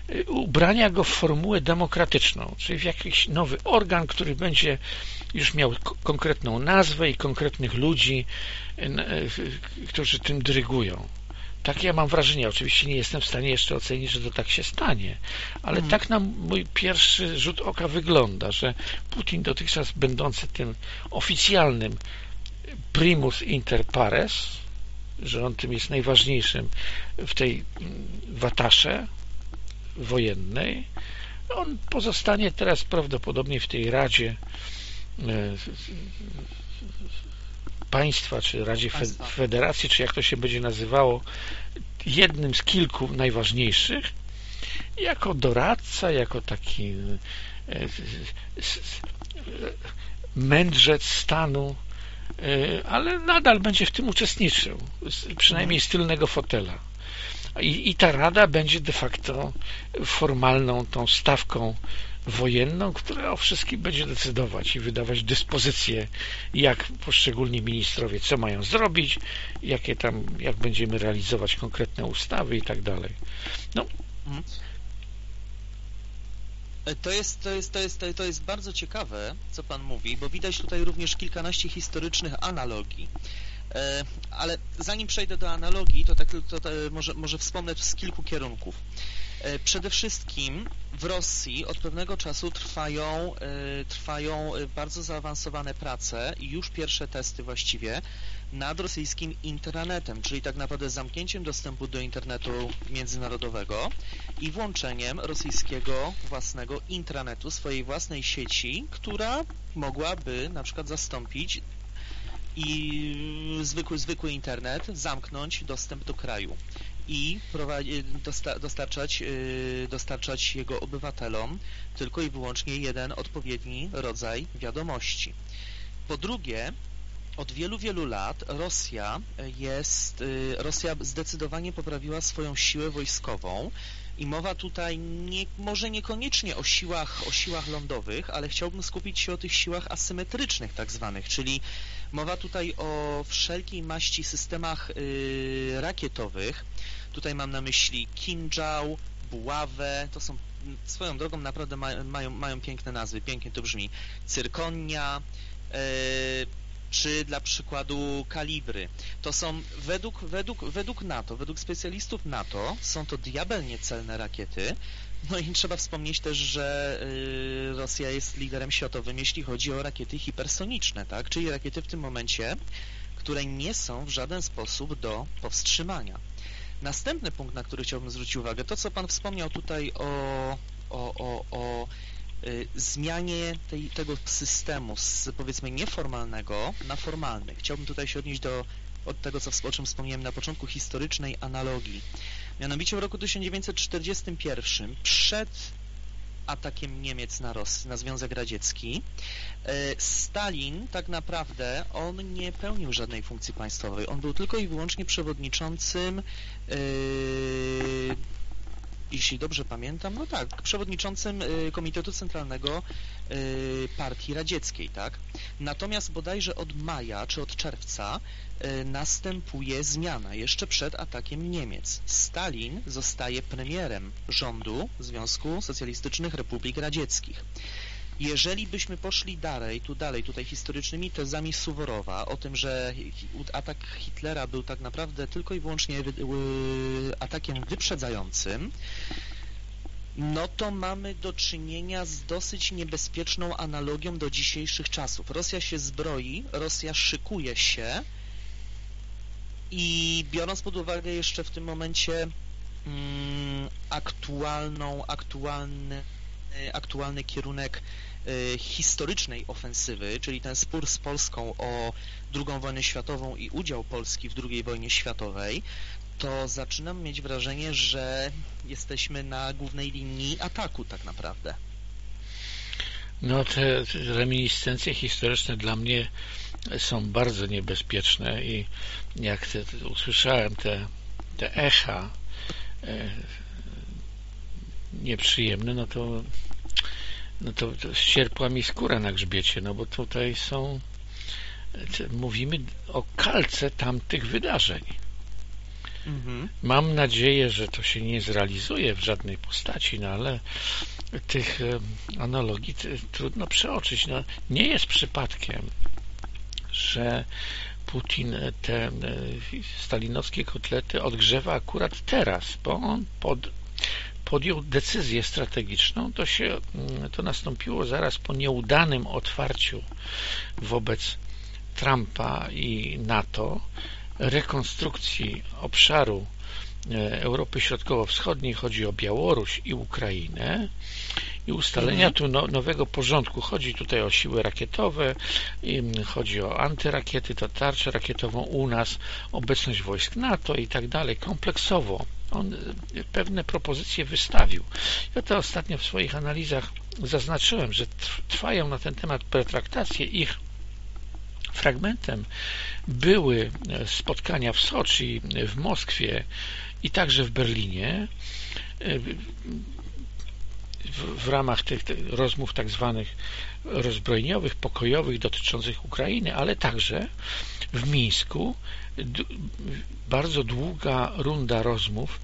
e, ubrania go w formułę demokratyczną, czyli w jakiś nowy organ, który będzie już miał konkretną nazwę i konkretnych ludzi, e, którzy tym dyrygują. Tak ja mam wrażenie, oczywiście nie jestem w stanie jeszcze ocenić, że to tak się stanie, ale hmm. tak nam mój pierwszy rzut oka wygląda, że Putin dotychczas będący tym oficjalnym primus inter pares, że on tym jest najważniejszym w tej watasze wojennej, on pozostanie teraz prawdopodobnie w tej Radzie e, państwa, czy Radzie Federacji, czy jak to się będzie nazywało, jednym z kilku najważniejszych, jako doradca, jako taki e, mędrzec stanu, e, ale nadal będzie w tym uczestniczył, przynajmniej z tylnego fotela. I, I ta rada będzie de facto formalną tą stawką wojenną, która o wszystkim będzie decydować i wydawać dyspozycje, jak poszczególni ministrowie co mają zrobić, jakie tam, jak będziemy realizować konkretne ustawy i tak dalej. No. E, to jest, to, jest, to, jest, to jest bardzo ciekawe, co Pan mówi, bo widać tutaj również kilkanaście historycznych analogii. E, ale zanim przejdę do analogii, to, tak, to, to może, może wspomnę z kilku kierunków. E, przede wszystkim w Rosji od pewnego czasu trwają, trwają bardzo zaawansowane prace i już pierwsze testy właściwie nad rosyjskim intranetem, czyli tak naprawdę zamknięciem dostępu do internetu międzynarodowego i włączeniem rosyjskiego własnego intranetu, swojej własnej sieci, która mogłaby na przykład zastąpić i zwykły, zwykły internet, zamknąć dostęp do kraju i dostarczać, y, dostarczać jego obywatelom tylko i wyłącznie jeden odpowiedni rodzaj wiadomości. Po drugie, od wielu, wielu lat Rosja jest, y, Rosja zdecydowanie poprawiła swoją siłę wojskową i mowa tutaj nie, może niekoniecznie o siłach, o siłach lądowych, ale chciałbym skupić się o tych siłach asymetrycznych tak zwanych, czyli mowa tutaj o wszelkiej maści systemach y, rakietowych. Tutaj mam na myśli Kinjal, Buławę, to są swoją drogą naprawdę mają, mają piękne nazwy, pięknie to brzmi. Cyrkonia, y, czy dla przykładu kalibry. To są według, według, według NATO, według specjalistów NATO są to diabelnie celne rakiety. No i trzeba wspomnieć też, że y, Rosja jest liderem światowym, jeśli chodzi o rakiety hipersoniczne, tak? Czyli rakiety w tym momencie, które nie są w żaden sposób do powstrzymania. Następny punkt, na który chciałbym zwrócić uwagę, to co Pan wspomniał tutaj o, o, o, o Y, zmianie tej, tego systemu z powiedzmy nieformalnego na formalny. Chciałbym tutaj się odnieść do od tego, co, o czym wspomniałem na początku, historycznej analogii. Mianowicie w roku 1941, przed atakiem Niemiec na, Ros na Związek Radziecki, y, Stalin tak naprawdę, on nie pełnił żadnej funkcji państwowej. On był tylko i wyłącznie przewodniczącym yy, jeśli dobrze pamiętam, no tak, przewodniczącym y, Komitetu Centralnego y, Partii Radzieckiej, tak? Natomiast bodajże od maja czy od czerwca y, następuje zmiana, jeszcze przed atakiem Niemiec. Stalin zostaje premierem rządu Związku Socjalistycznych Republik Radzieckich. Jeżeli byśmy poszli dalej, tu dalej, tutaj historycznymi tezami Suworowa o tym, że atak Hitlera był tak naprawdę tylko i wyłącznie atakiem wyprzedzającym, no to mamy do czynienia z dosyć niebezpieczną analogią do dzisiejszych czasów. Rosja się zbroi, Rosja szykuje się i biorąc pod uwagę jeszcze w tym momencie mm, aktualną, aktualny, aktualny kierunek historycznej ofensywy, czyli ten spór z Polską o II wojnę światową i udział Polski w II wojnie światowej, to zaczynam mieć wrażenie, że jesteśmy na głównej linii ataku tak naprawdę. No te reminiscencje historyczne dla mnie są bardzo niebezpieczne i jak te, te, usłyszałem te, te echa e, nieprzyjemne, no to no to, to mi skóra na grzbiecie, no bo tutaj są mówimy o kalce tamtych wydarzeń. Mhm. Mam nadzieję, że to się nie zrealizuje w żadnej postaci, no ale tych analogii trudno przeoczyć. No, nie jest przypadkiem, że Putin te stalinowskie kotlety odgrzewa akurat teraz, bo on pod podjął decyzję strategiczną, to, się, mm, to nastąpiło zaraz po nieudanym otwarciu wobec Trumpa i NATO rekonstrukcji obszaru e, Europy Środkowo-Wschodniej, chodzi o Białoruś i Ukrainę i ustalenia mhm. tu no, nowego porządku. Chodzi tutaj o siły rakietowe, chodzi o antyrakiety, to tarczę rakietową u nas, obecność wojsk NATO i tak dalej, kompleksowo on y, pewne propozycje wystawił. Ja to ostatnio w swoich analizach zaznaczyłem, że trwają na ten temat pretraktacje. Ich fragmentem były e, spotkania w Soczi, w Moskwie i także w Berlinie. E, w, ramach tych rozmów tak zwanych rozbrojeniowych, pokojowych dotyczących Ukrainy, ale także w Mińsku bardzo długa runda rozmów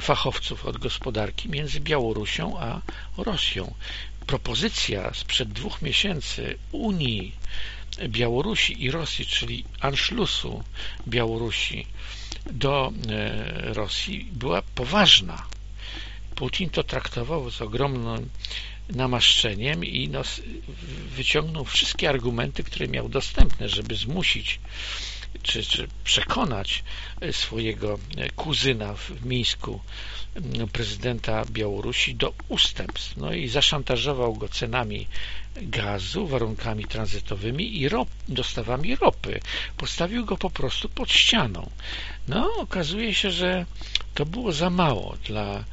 fachowców od gospodarki między Białorusią a Rosją. Propozycja sprzed dwóch miesięcy Unii Białorusi i Rosji, czyli Anschlussu Białorusi do e, Rosji była poważna. Putin to traktował z ogromnym namaszczeniem i no, wyciągnął wszystkie argumenty, które miał dostępne, żeby zmusić czy, czy przekonać swojego kuzyna w Mińsku, prezydenta Białorusi, do ustępstw. No i zaszantażował go cenami gazu, warunkami tranzytowymi i rop, dostawami ropy. Postawił go po prostu pod ścianą. No, okazuje się, że to było za mało dla e,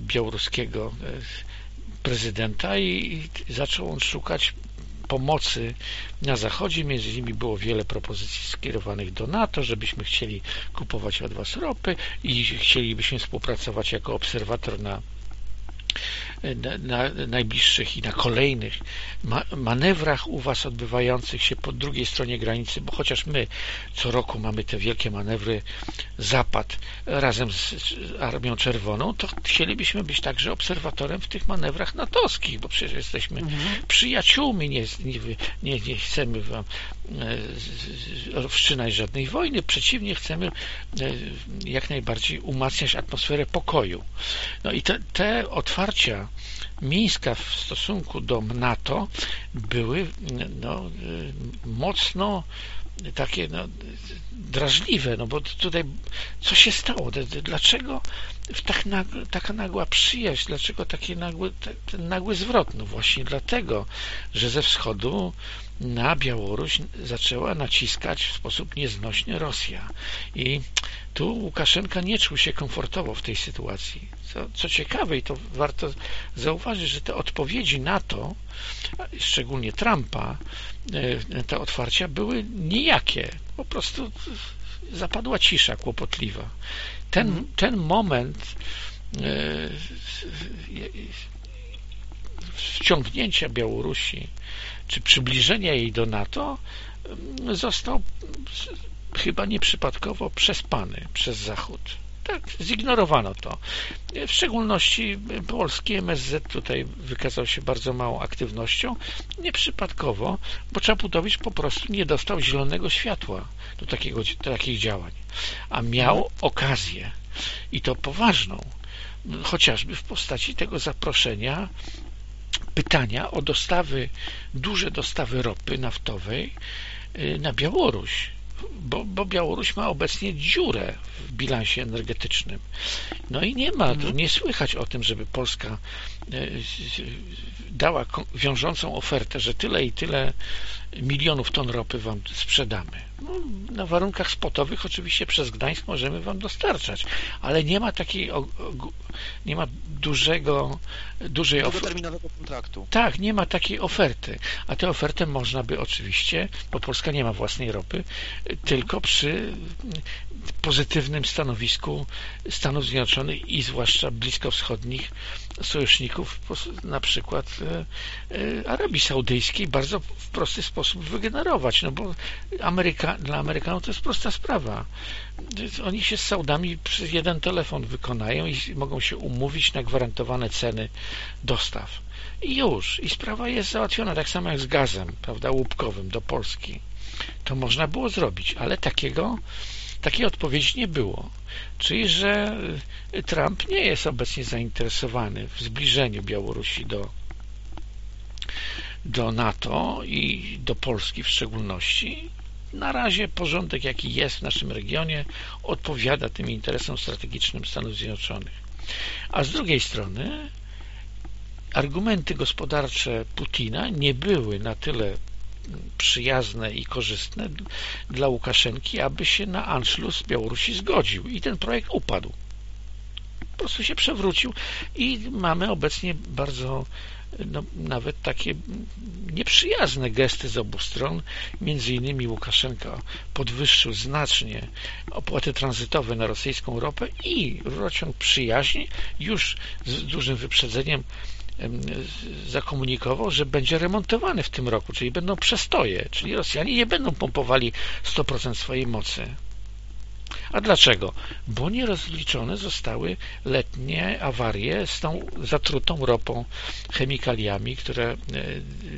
białoruskiego e, prezydenta i zaczął on szukać pomocy na Zachodzie. Między innymi było wiele propozycji skierowanych do NATO, żebyśmy chcieli kupować od Was ropy i chcielibyśmy współpracować jako obserwator na na, na najbliższych i na kolejnych ma manewrach u Was odbywających się po drugiej stronie granicy, bo chociaż my co roku mamy te wielkie manewry Zapad razem z Armią Czerwoną, to chcielibyśmy być także obserwatorem w tych manewrach natowskich, bo przecież jesteśmy mhm. przyjaciółmi, nie, nie, nie chcemy Wam wszczynać żadnej wojny, przeciwnie chcemy e, jak najbardziej umacniać atmosferę pokoju. No i te, te otwarcia Mińska w stosunku do NATO były no, mocno takie no, drażliwe, no bo tutaj co się stało? Dlaczego tak nagły, taka nagła przyjaźń? Dlaczego taki nagły, ten nagły zwrot? No właśnie dlatego, że ze wschodu na Białoruś zaczęła naciskać w sposób nieznośny Rosja. I tu Łukaszenka nie czuł się komfortowo w tej sytuacji. Co, co ciekawe, i to warto zauważyć, że te odpowiedzi na to, szczególnie Trumpa, e, te otwarcia były nijakie. Po prostu zapadła cisza kłopotliwa. Ten, mhm. ten moment e, wciągnięcia Białorusi czy przybliżenia jej do NATO został chyba nieprzypadkowo przespany przez Zachód. Tak, zignorowano to. W szczególności polski MSZ tutaj wykazał się bardzo małą aktywnością, nieprzypadkowo, bo Czaputowicz po prostu nie dostał zielonego światła do, takiego, do takich działań, a miał okazję i to poważną, chociażby w postaci tego zaproszenia pytania o dostawy, duże dostawy ropy naftowej y, na Białoruś bo, bo Białoruś ma obecnie dziurę w bilansie energetycznym. No i nie ma, tu nie słychać o tym, żeby Polska e, dała wiążącą ofertę, że tyle i tyle milionów ton ropy wam sprzedamy. No, na warunkach spotowych oczywiście przez Gdańsk możemy wam dostarczać, ale nie ma takiej nie ma dużego dużej oferty. kontraktu. Tak, nie ma takiej oferty, a tę ofertę można by oczywiście, bo Polska nie ma własnej ropy, tylko przy pozytywnym stanowisku Stanów Zjednoczonych i zwłaszcza bliskowschodnich sojuszników, na przykład e, e, Arabii Saudyjskiej, bardzo w prosty sposób wygenerować, no bo Ameryka, dla Amerykanów to jest prosta sprawa. Oni się z Saudami przez jeden telefon wykonają i mogą się umówić na gwarantowane ceny dostaw. I już. I sprawa jest załatwiona, tak samo jak z gazem, prawda, łupkowym do Polski. To można było zrobić, ale takiego Takiej odpowiedzi nie było. Czyli, że Trump nie jest obecnie zainteresowany w zbliżeniu Białorusi do, do NATO i do Polski w szczególności. Na razie porządek, jaki jest w naszym regionie, odpowiada tym interesom strategicznym Stanów Zjednoczonych. A z drugiej strony argumenty gospodarcze Putina nie były na tyle przyjazne i korzystne dla Łukaszenki, aby się na Anschluss Białorusi zgodził i ten projekt upadł. Po prostu się przewrócił i mamy obecnie bardzo no, nawet takie nieprzyjazne gesty z obu stron. Między innymi Łukaszenka podwyższył znacznie opłaty tranzytowe na rosyjską ropę i rurociąg przyjaźni już z dużym wyprzedzeniem zakomunikował, że będzie remontowany w tym roku, czyli będą przestoje, czyli Rosjanie nie będą pompowali 100% swojej mocy. A dlaczego? Bo nie rozliczone zostały letnie awarie z tą zatrutą ropą, chemikaliami, które e,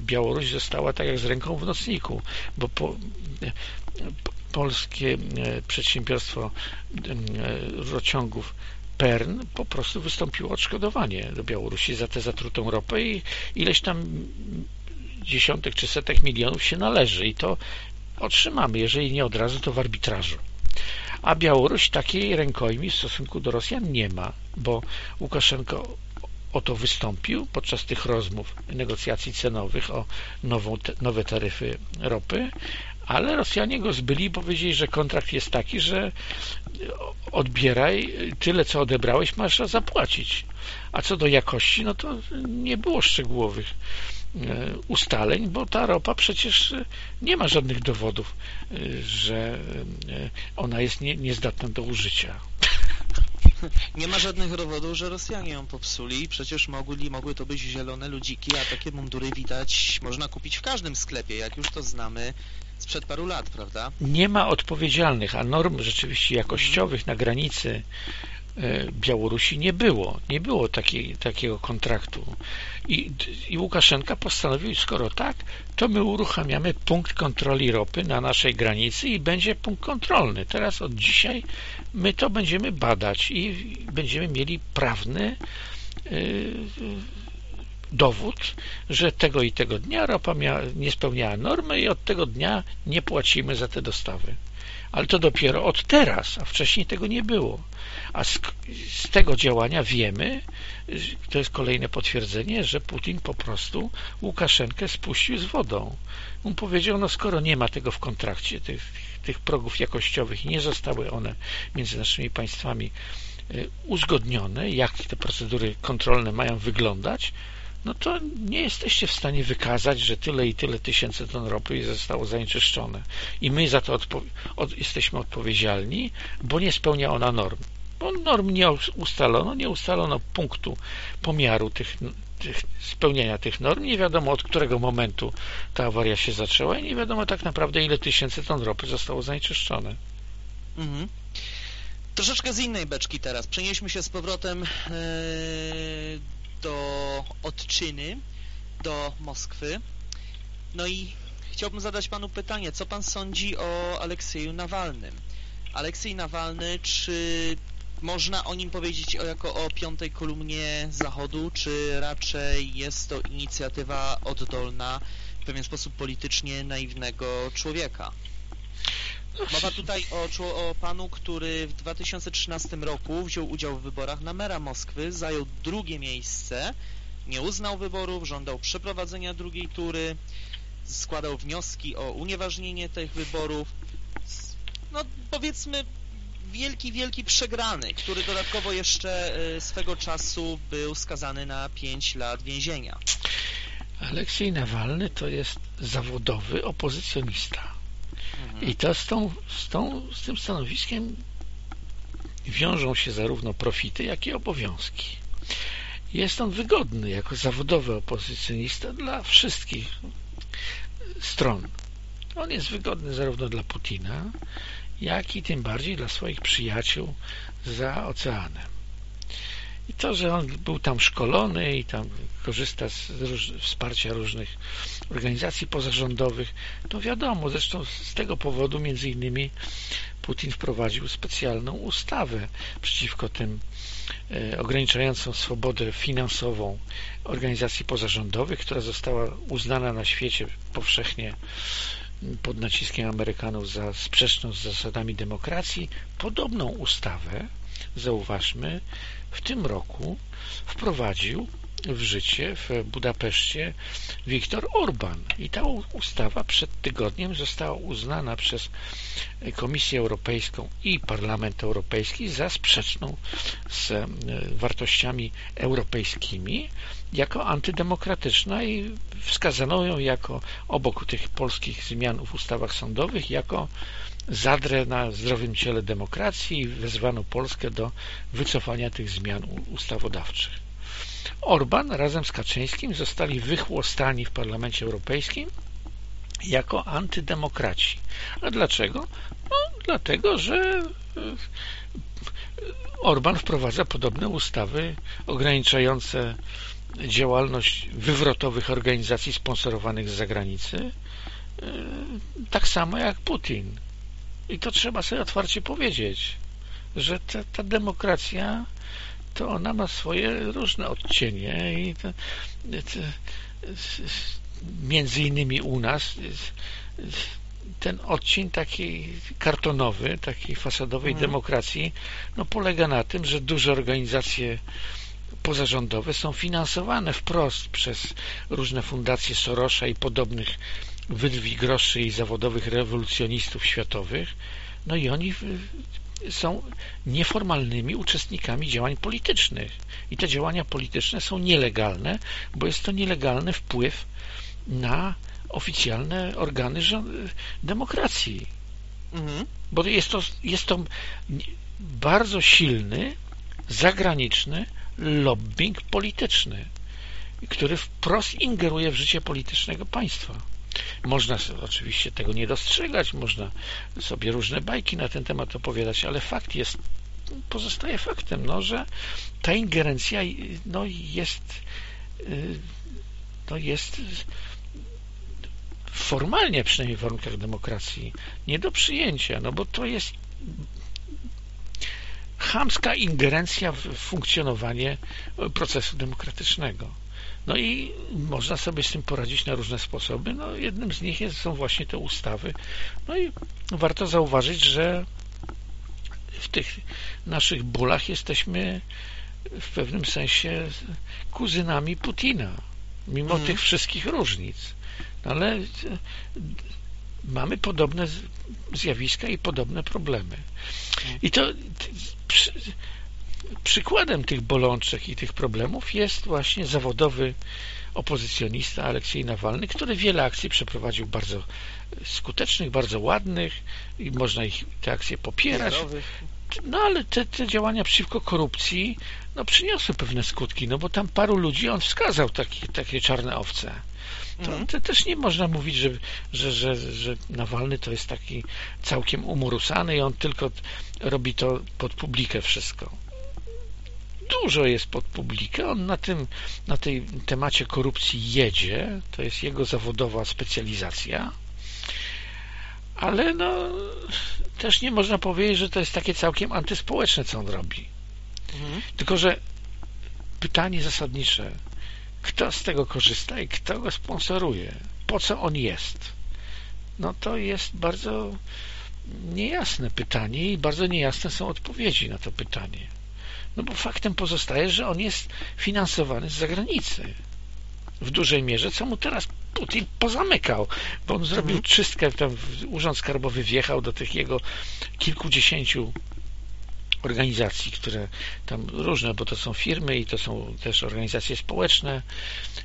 Białoruś została tak jak z ręką w nocniku, bo po, e, polskie e, przedsiębiorstwo rurociągów PERN po prostu wystąpiło odszkodowanie do Białorusi za tę zatrutą ropę i ileś tam dziesiątek czy setek milionów się należy i to otrzymamy, jeżeli nie od razu, to w arbitrażu. A Białoruś takiej rękojmi w stosunku do Rosjan nie ma, bo Łukaszenko o to wystąpił podczas tych rozmów, negocjacji cenowych o nową, nowe taryfy ropy, ale Rosjanie go zbyli i powiedzieli, że kontrakt jest taki, że odbieraj tyle, co odebrałeś, masz zapłacić. A co do jakości, no to nie było szczegółowych e, ustaleń, bo ta ropa przecież nie ma żadnych dowodów, e, że e, ona jest nie, niezdatna do użycia. Nie ma żadnych dowodów, że Rosjanie ją popsuli. Przecież mogli, mogły to być zielone ludziki, a takie mundury widać można kupić w każdym sklepie, jak już to znamy sprzed paru lat, prawda? Nie ma odpowiedzialnych, a norm rzeczywiście jakościowych na granicy e, Białorusi nie było. Nie było takiego kontraktu. I, I Łukaszenka postanowił, skoro tak, to my uruchamiamy punkt kontroli ropy na naszej granicy i będzie punkt kontrolny. Teraz od dzisiaj my to będziemy badać i będziemy mieli prawny yy, dowód, że tego i tego dnia ropa nie spełniała normy i od tego dnia nie płacimy za te dostawy. Ale to dopiero od teraz, a wcześniej tego nie było. A z, z tego działania wiemy, to jest kolejne potwierdzenie, że Putin po prostu Łukaszenkę spuścił z wodą. On powiedział, no skoro nie ma tego w kontrakcie, tych, tych progów jakościowych nie zostały one między naszymi państwami y, uzgodnione, jak te procedury kontrolne mają wyglądać, no to nie jesteście w stanie wykazać, że tyle i tyle tysięcy ton ropy zostało zanieczyszczone. I my za to odpo od jesteśmy odpowiedzialni, bo nie spełnia ona norm. Bo norm nie ustalono, nie ustalono punktu pomiaru tych, tych, tych norm. Nie wiadomo od którego momentu ta awaria się zaczęła i nie wiadomo tak naprawdę ile tysięcy ton ropy zostało zanieczyszczone. Mhm. Troszeczkę z innej beczki teraz. Przenieśmy się z powrotem yy, do Odczyny, do Moskwy. No i chciałbym zadać panu pytanie, co pan sądzi o Aleksieju Nawalnym? Aleksiej Nawalny, czy można o nim powiedzieć jako o piątej kolumnie Zachodu, czy raczej jest to inicjatywa oddolna, w pewien sposób politycznie naiwnego człowieka? Mowa tutaj o, o, panu, który w 2013 roku wziął udział w wyborach na mera Moskwy, zajął drugie miejsce, nie uznał wyborów, żądał przeprowadzenia drugiej tury, składał wnioski o unieważnienie tych wyborów. No powiedzmy wielki, wielki przegrany, który dodatkowo jeszcze e, swego czasu był skazany na 5 lat więzienia. Aleksiej Nawalny to jest zawodowy opozycjonista i to z, tą, z, tą, z tym stanowiskiem wiążą się zarówno profity, jak i obowiązki. Jest on wygodny jako zawodowy opozycjonista dla wszystkich stron. On jest wygodny zarówno dla Putina, jak i tym bardziej dla swoich przyjaciół za oceanem. I to, że on był tam szkolony i tam korzysta z róż wsparcia różnych organizacji pozarządowych, to wiadomo, zresztą z tego powodu między innymi Putin wprowadził specjalną ustawę przeciwko tym e, ograniczającą swobodę finansową organizacji pozarządowych, która została uznana na świecie powszechnie pod naciskiem Amerykanów za sprzeczną z zasadami demokracji. Podobną ustawę, zauważmy, w tym roku wprowadził w życie w Budapeszcie Viktor Orban. I ta ustawa przed tygodniem została uznana przez Komisję Europejską i Parlament Europejski za sprzeczną z e, wartościami europejskimi jako antydemokratyczna i wskazano ją jako obok tych polskich zmian w ustawach sądowych jako zadrę na zdrowym ciele demokracji i wezwano Polskę do wycofania tych zmian ustawodawczych. Orban razem z Kaczyńskim zostali wychłostani w Parlamencie Europejskim jako antydemokraci. A dlaczego? No, dlatego, że e, Orban wprowadza podobne ustawy ograniczające działalność wywrotowych organizacji sponsorowanych z zagranicy, e, tak samo jak Putin. I to trzeba sobie otwarcie powiedzieć, że ta, ta demokracja to ona ma swoje różne odcienie i to, to, między innymi u nas ten odcień taki kartonowy, takiej fasadowej hmm. demokracji no polega na tym, że duże organizacje pozarządowe są finansowane wprost przez różne fundacje Sorosza i podobnych wydwi groszy i zawodowych rewolucjonistów światowych no i oni są nieformalnymi uczestnikami działań politycznych. I te działania polityczne są nielegalne, bo jest to nielegalny wpływ na oficjalne organy demokracji. Mhm. Bo jest to, jest to bardzo silny, zagraniczny lobbying polityczny, który wprost ingeruje w życie politycznego państwa. Można oczywiście tego nie dostrzegać, można sobie różne bajki na ten temat opowiadać, ale fakt jest, pozostaje faktem, no, że ta ingerencja no, jest y, no, jest formalnie przynajmniej w warunkach demokracji nie do przyjęcia, no bo to jest chamska ingerencja w funkcjonowanie procesu demokratycznego. No i można sobie z tym poradzić na różne sposoby. No, jednym z nich jest, są właśnie te ustawy. No i warto zauważyć, że w tych naszych bólach jesteśmy w pewnym sensie kuzynami Putina, mimo mm. tych wszystkich różnic. No ale mamy podobne zjawiska i podobne problemy. I to przykładem tych bolączek i tych problemów jest właśnie zawodowy opozycjonista Aleksiej Nawalny, który wiele akcji przeprowadził bardzo skutecznych, bardzo ładnych i można ich te akcje popierać. No ale te, te działania przeciwko korupcji no, przyniosły pewne skutki, no bo tam paru ludzi on wskazał taki, takie czarne owce. To, mhm. to, też nie można mówić, że, że, że, że Nawalny to jest taki całkiem umurusany i on tylko robi to pod publikę wszystko dużo jest pod publikę. On na tym, na tej temacie korupcji jedzie. To jest jego zawodowa specjalizacja. Ale no, też nie można powiedzieć, że to jest takie całkiem antyspołeczne, co on robi. Mhm. Tylko, że pytanie zasadnicze, kto z tego korzysta i kto go sponsoruje? Po co on jest? No to jest bardzo niejasne pytanie i bardzo niejasne są odpowiedzi na to pytanie. No bo faktem pozostaje, że on jest finansowany z zagranicy. W dużej mierze, co mu teraz Putin pozamykał, bo on zrobił mhm. czystkę, tam Urząd Skarbowy wjechał do tych jego kilkudziesięciu organizacji, które tam różne, bo to są firmy i to są też organizacje społeczne.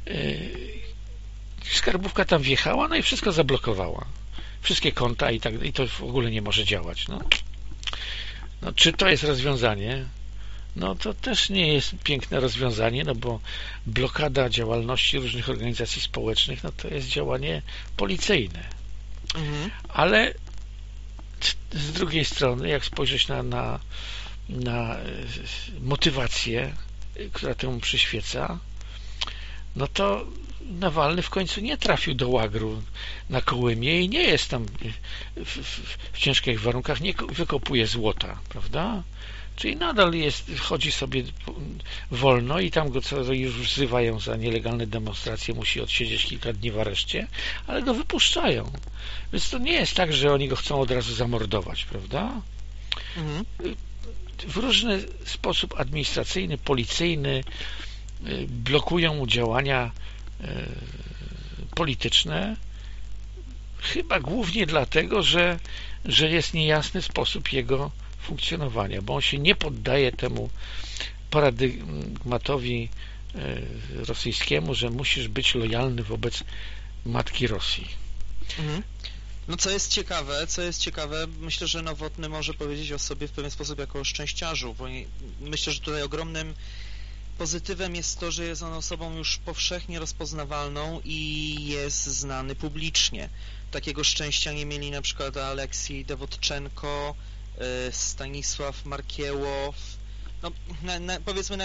Yy, skarbówka tam wjechała, no i wszystko zablokowała. Wszystkie konta i tak, i to w ogóle nie może działać. No. No, czy to jest rozwiązanie? No to też nie jest piękne rozwiązanie, no bo blokada działalności różnych organizacji społecznych, no to jest działanie policyjne. Mhm. Ale z drugiej strony, jak spojrzeć na, na, na e, motywację, która temu przyświeca, no to Nawalny w końcu nie trafił do łagru na Kołymie i nie jest tam w, w, w ciężkich warunkach, nie wykopuje złota, prawda? Czyli nadal jest, chodzi sobie wolno i tam go co już wzywają za nielegalne demonstracje, musi odsiedzieć kilka dni w areszcie, ale go wypuszczają. Więc to nie jest tak, że oni go chcą od razu zamordować, prawda? Mhm. W różny sposób administracyjny, policyjny blokują mu działania polityczne, chyba głównie dlatego, że, że jest niejasny sposób jego funkcjonowania, bo on się nie poddaje temu paradygmatowi rosyjskiemu, że musisz być lojalny wobec matki Rosji. Mhm. No co jest ciekawe, co jest ciekawe, myślę, że Nowotny może powiedzieć o sobie w pewien sposób jako o szczęściarzu, bo myślę, że tutaj ogromnym pozytywem jest to, że jest on osobą już powszechnie rozpoznawalną i jest znany publicznie. Takiego szczęścia nie mieli na przykład Aleksiej Dewotczenko, e, Stanisław Markiełow, no, na, na, powiedzmy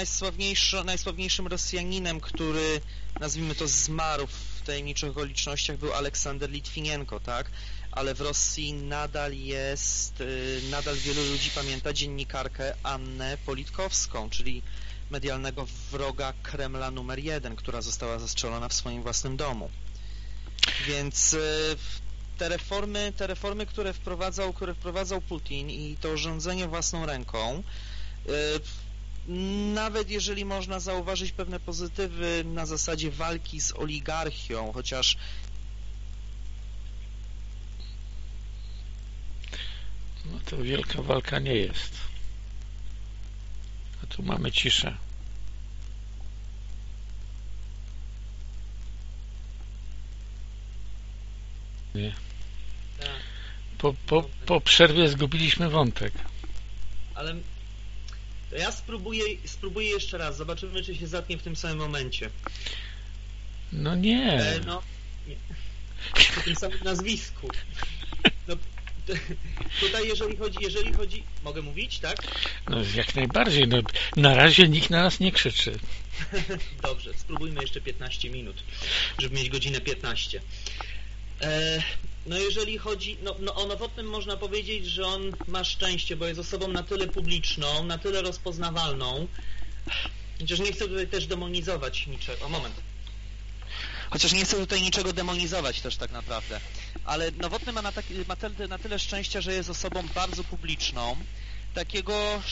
najsławniejszym Rosjaninem, który nazwijmy to zmarł w tajemniczych okolicznościach był Aleksander Litwinienko, tak? Ale w Rosji nadal jest, y, nadal wielu ludzi pamięta dziennikarkę Annę Politkowską, czyli medialnego wroga Kremla numer jeden, która została zastrzelona w swoim własnym domu. Więc y, te reformy, te reformy, które wprowadzał, które wprowadzał Putin i to rządzenie własną ręką, y, nawet jeżeli można zauważyć pewne pozytywy na zasadzie walki z oligarchią, chociaż no to wielka walka nie jest. A tu mamy ciszę. Tak. Po, po, po przerwie zgubiliśmy wątek. Ale to ja spróbuję, spróbuję jeszcze raz. Zobaczymy, czy się zatnie w tym samym momencie. No nie. E, no, nie. W tym samym nazwisku. No, tutaj jeżeli chodzi, jeżeli chodzi... Mogę mówić, tak? No jak najbardziej. No, na razie nikt na nas nie krzyczy. Dobrze, spróbujmy jeszcze 15 minut, żeby mieć godzinę 15. E, no jeżeli chodzi, no, no o Nowotnym można powiedzieć, że on ma szczęście, bo jest osobą na tyle publiczną, na tyle rozpoznawalną, chociaż nie chcę tutaj też demonizować niczego. O moment. Chociaż nie chcę tutaj niczego demonizować też tak naprawdę. Ale Nowotny ma na, ma tyle, na tyle szczęścia, że jest osobą bardzo publiczną. Takiego,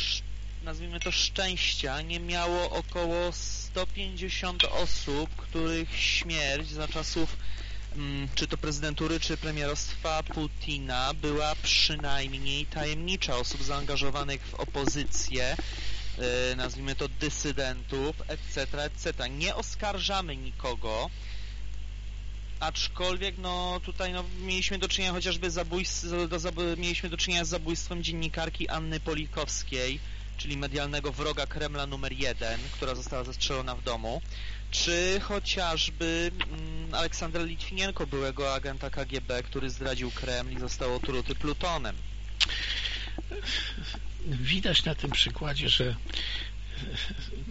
nazwijmy to szczęścia, nie miało około 150 osób, których śmierć za czasów czy to prezydentury, czy premierostwa Putina była przynajmniej tajemnicza osób zaangażowanych w opozycję, yy, nazwijmy to dysydentów, etc., etc. Nie oskarżamy nikogo, aczkolwiek no tutaj no, mieliśmy do czynienia chociażby mieliśmy do czynienia z zabójstwem dziennikarki Anny Polikowskiej, czyli medialnego wroga Kremla numer jeden, która została zastrzelona w domu czy chociażby mm, Aleksander Litwinienko, byłego agenta KGB, który zdradził Kreml i został otruty plutonem. Widać na tym przykładzie, że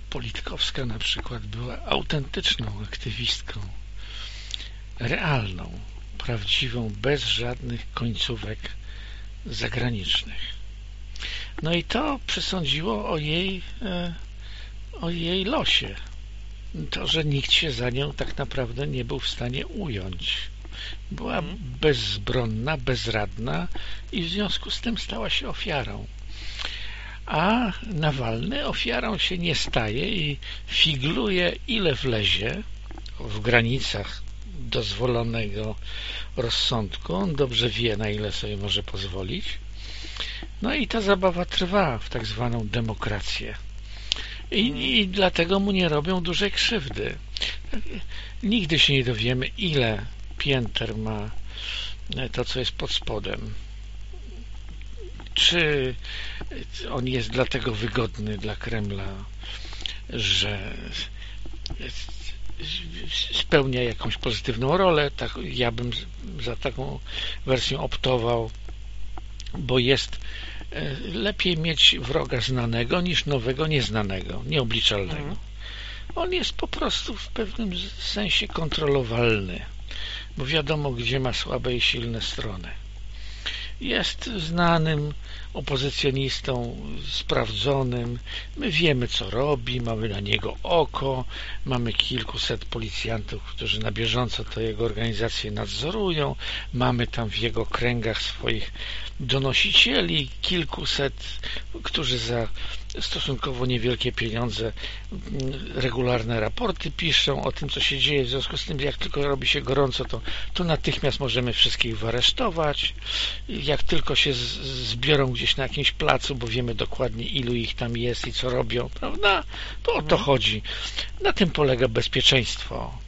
Politkowska na przykład była autentyczną aktywistką, realną, prawdziwą, bez żadnych końcówek zagranicznych. No i to przesądziło o jej, e, o jej losie to, że nikt się za nią tak naprawdę nie był w stanie ująć. Była mhm. bezbronna, bezradna i w związku z tym stała się ofiarą. A Nawalny ofiarą się nie staje i figluje ile wlezie w granicach dozwolonego rozsądku. On dobrze wie, na ile sobie może pozwolić. No i ta zabawa trwa w tak zwaną demokrację. I, I dlatego mu nie robią dużej krzywdy. Nigdy się nie dowiemy, ile pięter ma to, co jest pod spodem. Czy on jest dlatego wygodny dla Kremla, że spełnia jakąś pozytywną rolę. Tak, ja bym za taką wersją optował, bo jest E, lepiej mieć wroga znanego niż nowego nieznanego, nieobliczalnego. Mhm. On jest po prostu w pewnym sensie kontrolowalny, bo wiadomo, gdzie ma słabe i silne strony. Jest znanym opozycjonistą, sprawdzonym. My wiemy, co robi, mamy na niego oko, mamy kilkuset policjantów, którzy na bieżąco to jego organizacje nadzorują, mamy tam w jego kręgach swoich donosicieli, kilkuset, którzy za stosunkowo niewielkie pieniądze, regularne raporty piszą o tym, co się dzieje, w związku z tym, jak tylko robi się gorąco, to, to natychmiast możemy wszystkich aresztować. Jak tylko się z, zbiorą gdzieś na jakimś placu, bo wiemy dokładnie, ilu ich tam jest i co robią, prawda? To o to mhm. chodzi. Na tym polega bezpieczeństwo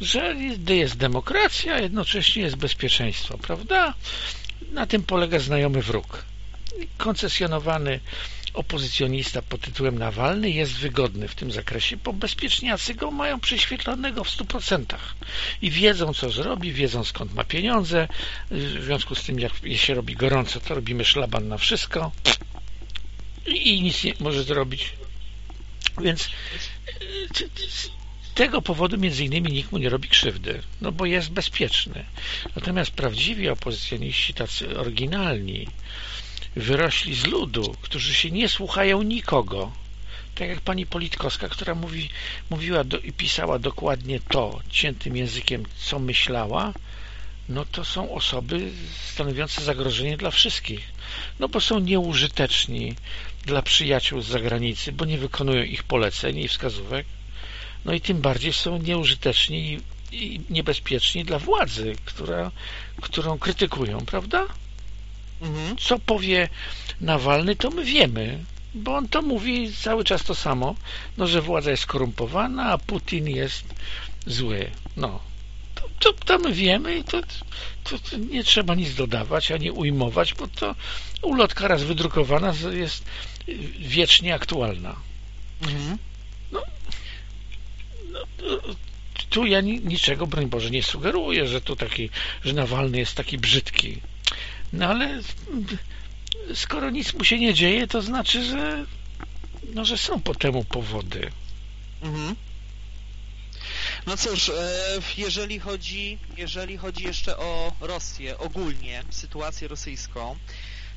że jest demokracja, jednocześnie jest bezpieczeństwo, prawda? Na tym polega znajomy wróg. Koncesjonowany opozycjonista pod tytułem Nawalny jest wygodny w tym zakresie, bo bezpieczniacy go mają prześwietlonego w 100% i wiedzą co zrobi, wiedzą skąd ma pieniądze, w związku z tym jak się robi gorąco, to robimy szlaban na wszystko i nic nie może zrobić. Więc tego powodu między innymi nikt mu nie robi krzywdy, no bo jest bezpieczny. Natomiast prawdziwi opozycjoniści, tacy oryginalni, wyrośli z ludu, którzy się nie słuchają nikogo. Tak jak pani Politkowska, która mówi, mówiła do, i pisała dokładnie to, ciętym językiem, co myślała, no to są osoby stanowiące zagrożenie dla wszystkich. No bo są nieużyteczni dla przyjaciół z zagranicy, bo nie wykonują ich poleceń i wskazówek, no i tym bardziej są nieużyteczni i niebezpieczni dla władzy, która, którą krytykują, prawda? Mhm. Co powie Nawalny, to my wiemy, bo on to mówi cały czas to samo, no, że władza jest skorumpowana, a Putin jest zły. No, to, to, to my wiemy i to, to, to, nie trzeba nic dodawać, ani ujmować, bo to ulotka raz wydrukowana jest wiecznie aktualna. Mhm. No, no, tu ja niczego, broń Boże, nie sugeruję, że tu taki, że Nawalny jest taki brzydki. No ale skoro nic mu się nie dzieje, to znaczy, że no, że są po temu powody. Mhm. No cóż, e, jeżeli chodzi, jeżeli chodzi jeszcze o Rosję, ogólnie sytuację rosyjską,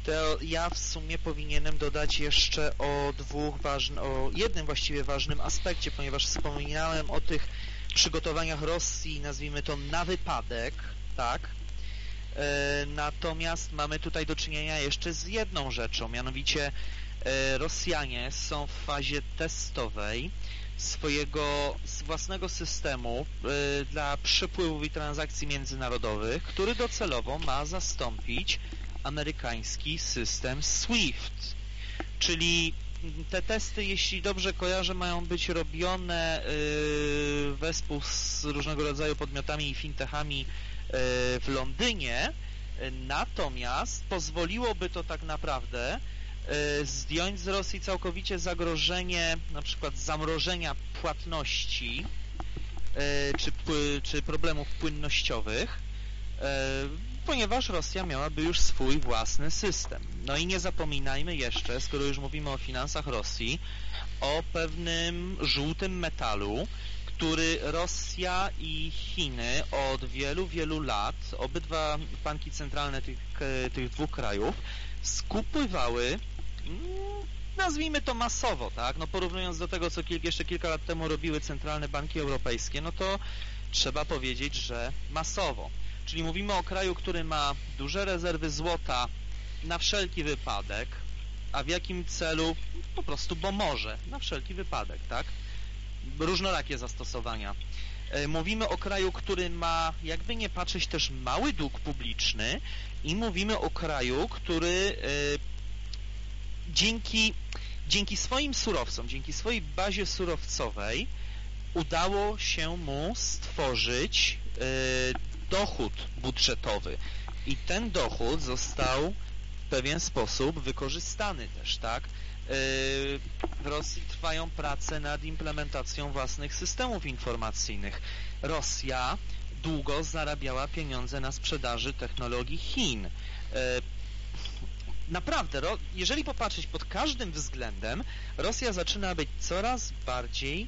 to ja w sumie powinienem dodać jeszcze o dwóch ważnych, o jednym właściwie ważnym aspekcie, ponieważ wspominałem o tych przygotowaniach Rosji, nazwijmy to na wypadek, tak? E, natomiast mamy tutaj do czynienia jeszcze z jedną rzeczą, mianowicie e, Rosjanie są w fazie testowej swojego własnego systemu e, dla przepływów i transakcji międzynarodowych, który docelowo ma zastąpić amerykański system SWIFT. Czyli te testy, jeśli dobrze kojarzę, mają być robione yy, wespół z różnego rodzaju podmiotami i fintechami w Londynie, natomiast pozwoliłoby to tak naprawdę yy, zdjąć z Rosji całkowicie zagrożenie na przykład zamrożenia płatności czy, czy problemów płynnościowych ponieważ Rosja miałaby już swój własny system. No i nie zapominajmy jeszcze, skoro już mówimy o finansach Rosji, o pewnym żółtym metalu, który Rosja i Chiny od wielu, wielu lat, obydwa banki centralne tych, tych dwóch krajów, skupywały mm, nazwijmy to masowo, tak? No porównując do tego, co jeszcze kilka lat temu robiły centralne banki europejskie, no to trzeba powiedzieć, że masowo. Czyli mówimy o kraju, który ma duże rezerwy złota na wszelki wypadek, a w jakim celu? Po prostu, bo może, na wszelki wypadek, tak? Różnorakie zastosowania. E, mówimy o kraju, który ma, jakby nie patrzeć, też mały dług publiczny i mówimy o kraju, który e, dzięki, dzięki swoim surowcom, dzięki swojej bazie surowcowej udało się mu stworzyć e, dochód budżetowy i ten dochód został w pewien sposób wykorzystany też, tak? W Rosji trwają prace nad implementacją własnych systemów informacyjnych. Rosja długo zarabiała pieniądze na sprzedaży technologii Chin. Yy, naprawdę, jeżeli popatrzeć pod każdym względem, Rosja zaczyna być coraz bardziej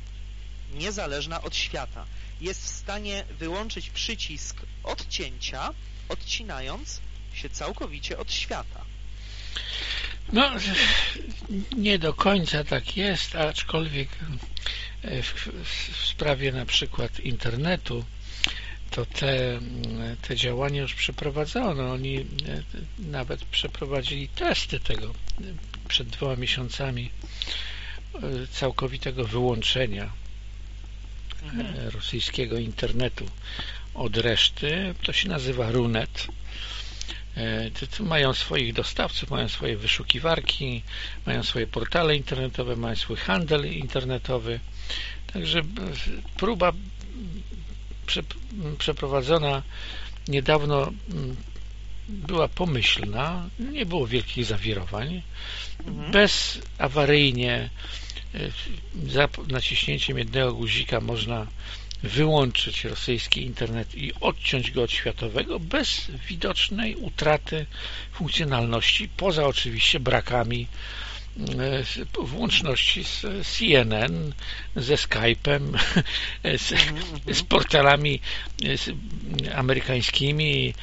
niezależna od świata jest w stanie wyłączyć przycisk odcięcia, odcinając się całkowicie od świata. No, nie do końca tak jest, aczkolwiek w, w sprawie na przykład internetu to te, te działania już przeprowadzono. Oni nawet przeprowadzili testy tego przed dwoma miesiącami e, całkowitego wyłączenia mhm. rosyjskiego internetu od reszty. To się nazywa Runet. Mają swoich dostawców, mają swoje wyszukiwarki, mają swoje portale internetowe, mają swój handel internetowy. Także próba przeprowadzona niedawno była pomyślna, nie było wielkich zawirowań, mhm. bez awaryjnie za naciśnięciem jednego guzika można wyłączyć rosyjski internet i odciąć go od światowego bez widocznej utraty funkcjonalności, poza oczywiście brakami e, włączności z CNN, ze Skype'em, z, z portalami amerykańskimi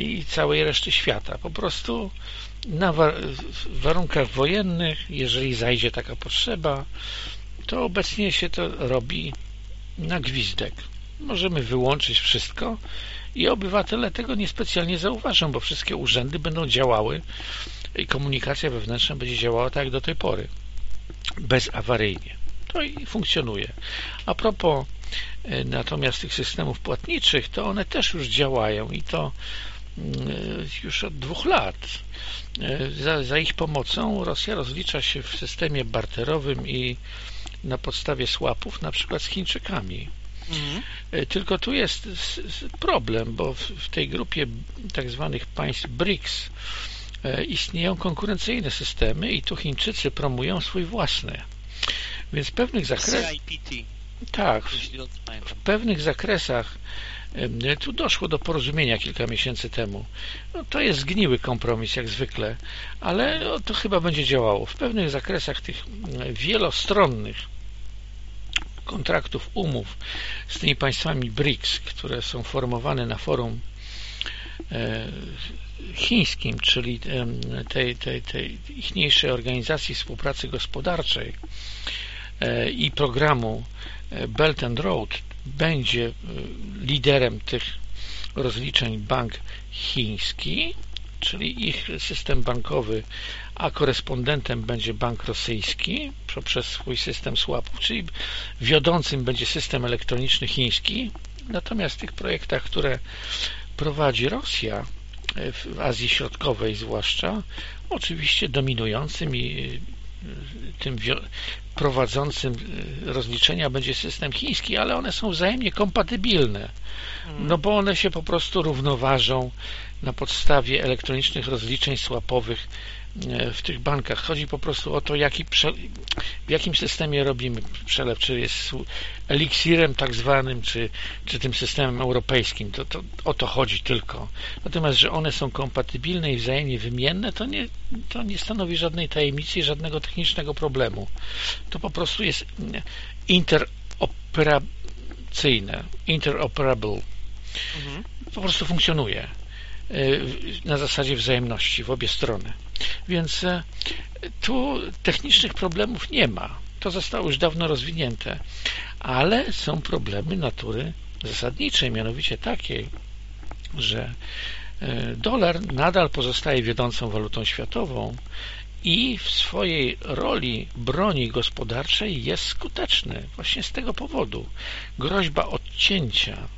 i całej reszty świata. Po prostu na warunkach wojennych, jeżeli zajdzie taka potrzeba, to obecnie się to robi na gwizdek. Możemy wyłączyć wszystko i obywatele tego niespecjalnie zauważą, bo wszystkie urzędy będą działały i komunikacja wewnętrzna będzie działała tak jak do tej pory. Bezawaryjnie. To i funkcjonuje. A propos e, natomiast tych systemów płatniczych, to one też już działają i to mm, już od dwóch lat. E, za, za ich pomocą Rosja rozlicza się w systemie barterowym i na podstawie słapów, na przykład z Chińczykami. Mhm. E, tylko tu jest problem, bo w tej grupie tak zwanych państw BRICS e, istnieją konkurencyjne systemy i tu Chińczycy promują swój własny. Więc w pewnych zakresach tak, w pewnych zakresach tu doszło do porozumienia kilka miesięcy temu. No, to jest zgniły kompromis, jak zwykle, ale no, to chyba będzie działało. W pewnych zakresach tych wielostronnych kontraktów, umów z tymi państwami BRICS, które są formowane na forum e, chińskim, czyli tej, tej, tej ichniejszej organizacji współpracy gospodarczej e, i programu e, Belt and Road będzie liderem tych rozliczeń bank chiński, czyli ich system bankowy, a korespondentem będzie bank rosyjski poprzez swój system swapów, czyli wiodącym będzie system elektroniczny chiński. Natomiast w tych projektach, które prowadzi Rosja, w Azji Środkowej zwłaszcza, oczywiście dominującym i tym prowadzącym rozliczenia będzie system chiński, ale one są wzajemnie kompatybilne, hmm. no bo one się po prostu równoważą na podstawie elektronicznych rozliczeń słapowych e, w tych bankach. Chodzi po prostu o to, jaki w jakim systemie robimy przelew, czy jest eliksirem tak zwanym, czy, czy tym systemem europejskim. To, to o to chodzi tylko. Natomiast, że one są kompatybilne i wzajemnie wymienne, to nie, to nie stanowi żadnej tajemnicy żadnego technicznego problemu. To po prostu jest interoperacyjne, interoperable. Mhm. Po prostu funkcjonuje. E, na zasadzie wzajemności w obie strony. Więc e, tu technicznych problemów nie ma. To zostało już dawno rozwinięte, ale są problemy natury zasadniczej, mianowicie takiej, że e, dolar nadal pozostaje wiodącą walutą światową i w swojej roli broni gospodarczej jest skuteczny. Właśnie z tego powodu groźba odcięcia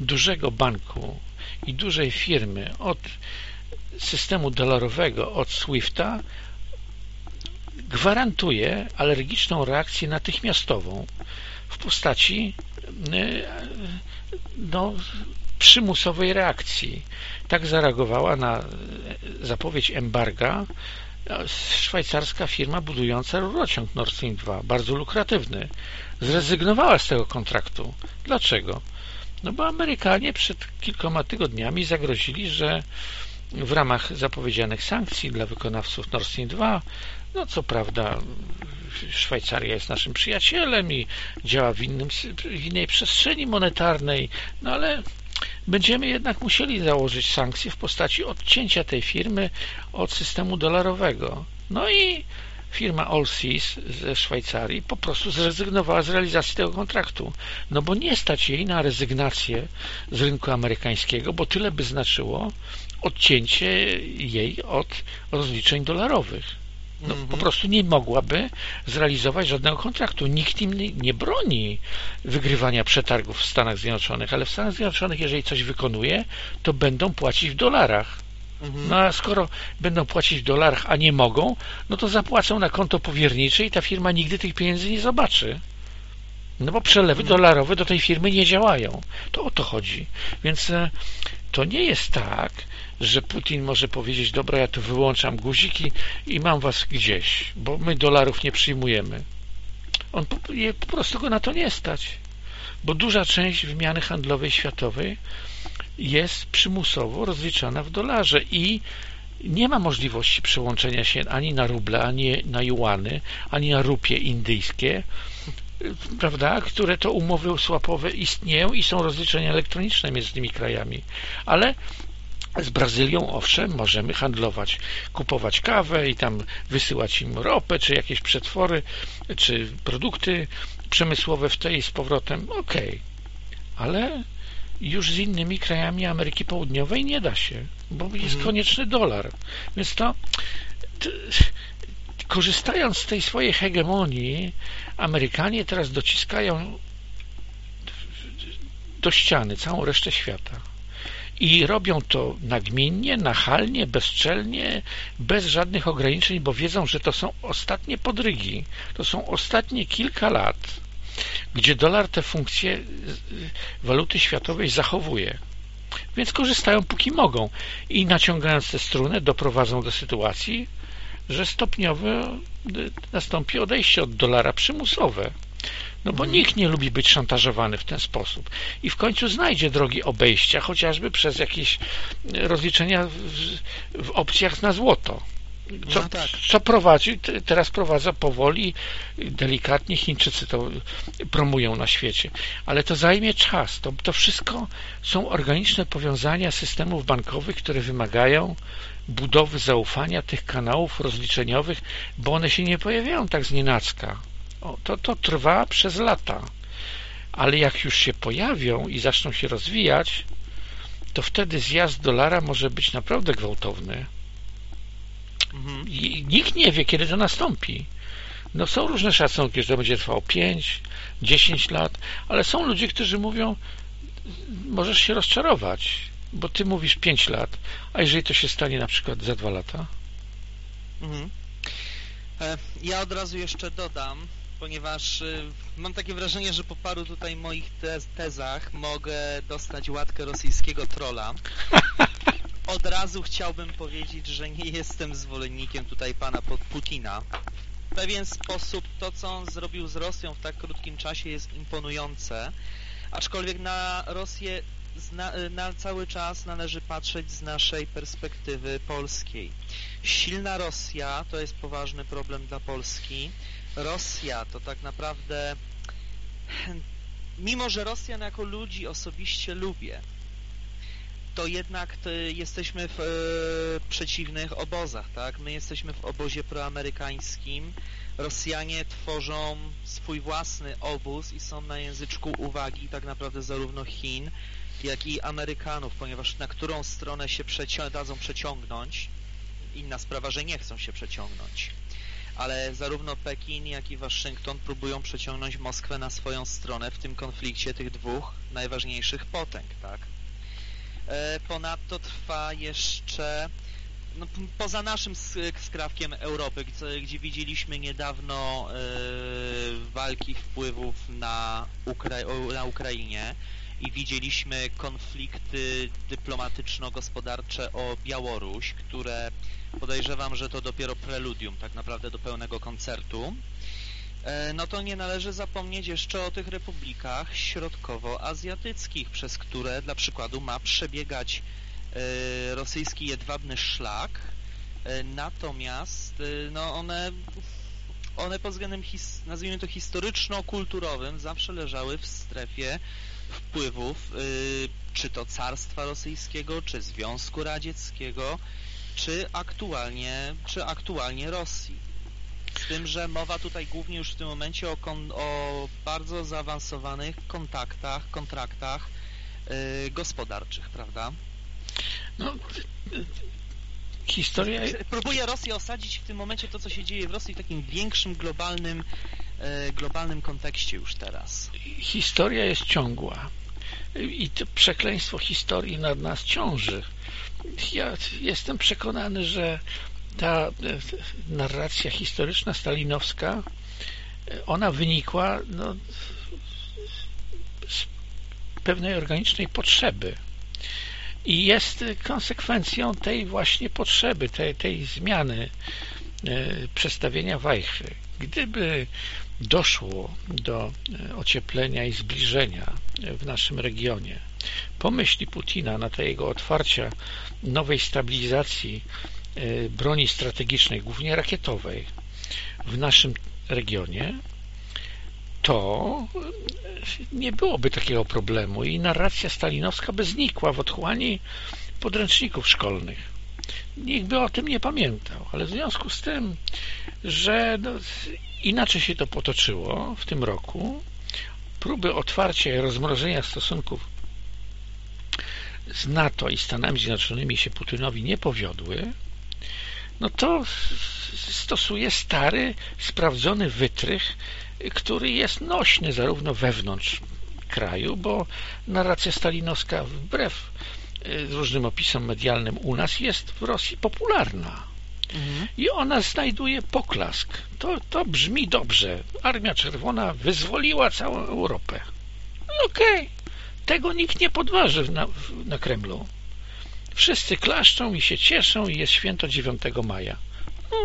dużego banku i dużej firmy od systemu dolarowego, od SWIFTA gwarantuje alergiczną reakcję natychmiastową w postaci e, no, przymusowej reakcji. Tak zareagowała na zapowiedź embarga szwajcarska firma budująca rurociąg Nord Stream 2, bardzo lukratywny. Zrezygnowała z tego kontraktu. Dlaczego? No bo Amerykanie przed kilkoma tygodniami zagrozili, że w ramach zapowiedzianych sankcji dla wykonawców Nord Stream 2, no co prawda Szwajcaria jest naszym przyjacielem i działa w, innym, w innej przestrzeni monetarnej, no ale będziemy jednak musieli założyć sankcje w postaci odcięcia tej firmy od systemu dolarowego. No i firma Allseas ze Szwajcarii po prostu zrezygnowała z realizacji tego kontraktu. No bo nie stać jej na rezygnację z rynku amerykańskiego, bo tyle by znaczyło odcięcie jej od rozliczeń dolarowych. No, Po prostu nie mogłaby zrealizować żadnego kontraktu. Nikt im nie, broni wygrywania przetargów w Stanach Zjednoczonych, ale w Stanach Zjednoczonych, jeżeli coś wykonuje, to będą płacić w dolarach. No a skoro będą płacić w dolarach, a nie mogą, no to zapłacą na konto powiernicze i ta firma nigdy tych pieniędzy nie zobaczy. No bo przelewy dolarowe do tej firmy nie działają. To o to chodzi. Więc e, to nie jest tak, że Putin może powiedzieć, dobra, ja tu wyłączam guziki i mam was gdzieś, bo my dolarów nie przyjmujemy. On po, po prostu go na to nie stać. Bo duża część wymiany handlowej światowej jest przymusowo rozliczana w dolarze i nie ma możliwości przełączenia się ani na ruble, ani na juany, ani na rupie indyjskie, prawda, które to umowy słapowe istnieją i są rozliczenia elektroniczne między tymi krajami. Ale z Brazylią, owszem, możemy handlować, kupować kawę i tam wysyłać im ropę, czy jakieś przetwory, czy produkty przemysłowe w tej z powrotem. Okej. Okay. Ale już z innymi krajami Ameryki Południowej nie da się, bo jest mhm. konieczny dolar. Więc to, to korzystając z tej swojej hegemonii, Amerykanie teraz dociskają do ściany całą resztę świata. I robią to nagminnie, nachalnie, bezczelnie, bez żadnych ograniczeń, bo wiedzą, że to są ostatnie podrygi. To są ostatnie kilka lat, gdzie dolar te funkcje waluty światowej zachowuje. Więc korzystają póki mogą i naciągając tę strunę doprowadzą do sytuacji, że stopniowo nastąpi odejście od dolara przymusowe. No bo mhm. nikt nie lubi być szantażowany w ten sposób. I w końcu znajdzie drogi obejścia, chociażby przez jakieś rozliczenia w, w opcjach na złoto. Co, no tak. co prowadzi, teraz prowadza powoli, delikatnie, Chińczycy to promują na świecie, ale to zajmie czas. To, to wszystko są organiczne powiązania systemów bankowych, które wymagają budowy zaufania tych kanałów rozliczeniowych, bo one się nie pojawiają tak z nienacka. O, to, to trwa przez lata. Ale jak już się pojawią i zaczną się rozwijać, to wtedy zjazd dolara może być naprawdę gwałtowny. Mhm. I nikt nie wie, kiedy to nastąpi. No są różne szacunki, że to będzie trwało 5, 10 lat, ale są ludzie, którzy mówią, możesz się rozczarować, bo ty mówisz 5 lat, a jeżeli to się stanie na przykład za 2 lata? Mhm. E, ja od razu jeszcze dodam, ponieważ y, mam takie wrażenie, że po paru tutaj moich tez tezach mogę dostać łatkę rosyjskiego trola. Od razu chciałbym powiedzieć, że nie jestem zwolennikiem tutaj pana Putina. W pewien sposób to, co on zrobił z Rosją w tak krótkim czasie jest imponujące, aczkolwiek na Rosję na cały czas należy patrzeć z naszej perspektywy polskiej. Silna Rosja to jest poważny problem dla Polski. Rosja to tak naprawdę, mimo że Rosjan jako ludzi osobiście lubię, to jednak jesteśmy w e, przeciwnych obozach, tak? My jesteśmy w obozie proamerykańskim, Rosjanie tworzą swój własny obóz i są na języczku uwagi tak naprawdę zarówno Chin, jak i Amerykanów, ponieważ na którą stronę się przeci dadzą przeciągnąć, inna sprawa, że nie chcą się przeciągnąć. Ale zarówno Pekin, jak i Waszyngton próbują przeciągnąć Moskwę na swoją stronę w tym konflikcie tych dwóch najważniejszych potęg, tak? E, ponadto trwa jeszcze no, poza naszym skrawkiem Europy, gdzie, widzieliśmy niedawno e, walki wpływów na, Ukra na Ukrainie, i widzieliśmy konflikty dyplomatyczno-gospodarcze o Białoruś, które podejrzewam, że to dopiero preludium tak naprawdę do pełnego koncertu, e, no to nie należy zapomnieć jeszcze o tych republikach środkowoazjatyckich, przez które dla przykładu ma przebiegać e, rosyjski jedwabny szlak, e, natomiast no one, one pod względem, nazwijmy to historyczno-kulturowym, zawsze leżały w strefie wpływów, y, czy to Carstwa Rosyjskiego, czy Związku Radzieckiego, czy aktualnie, czy aktualnie Rosji. Z tym, że mowa tutaj głównie już w tym momencie o, o bardzo zaawansowanych kontaktach, kontraktach yy, gospodarczych, prawda? No, historia... Próbuje Rosję osadzić w tym momencie to, co się dzieje w Rosji w takim większym, globalnym, e, globalnym kontekście już teraz. Historia jest ciągła i to przekleństwo historii nad nas ciąży. Ja jestem przekonany, że ta e, narracja historyczna stalinowska e, ona wynikła no, z pewnej organicznej potrzeby i jest konsekwencją tej właśnie potrzeby, tej, tej zmiany e, przestawienia wajchy. Gdyby doszło do e, ocieplenia i zbliżenia w naszym regionie, pomyśli Putina na te jego otwarcia nowej stabilizacji e, broni strategicznej, głównie rakietowej w naszym regionie, to nie byłoby takiego problemu i narracja stalinowska by znikła w otchłani podręczników szkolnych. Nikt by o tym nie pamiętał, ale w związku z tym, że no, inaczej się to potoczyło w tym roku, próby otwarcia i rozmrożenia stosunków z NATO i Stanami Zjednoczonymi się Putinowi nie powiodły, no to stosuje stary, sprawdzony wytrych który jest nośny zarówno wewnątrz kraju, bo narracja stalinowska wbrew y, różnym opisom medialnym u nas jest w Rosji popularna. Mhm. I ona znajduje poklask. To, to brzmi dobrze. Armia Czerwona wyzwoliła całą Europę. Okej. Okay. Tego nikt nie podważy na, na Kremlu. Wszyscy klaszczą i się cieszą i jest święto 9 maja. No,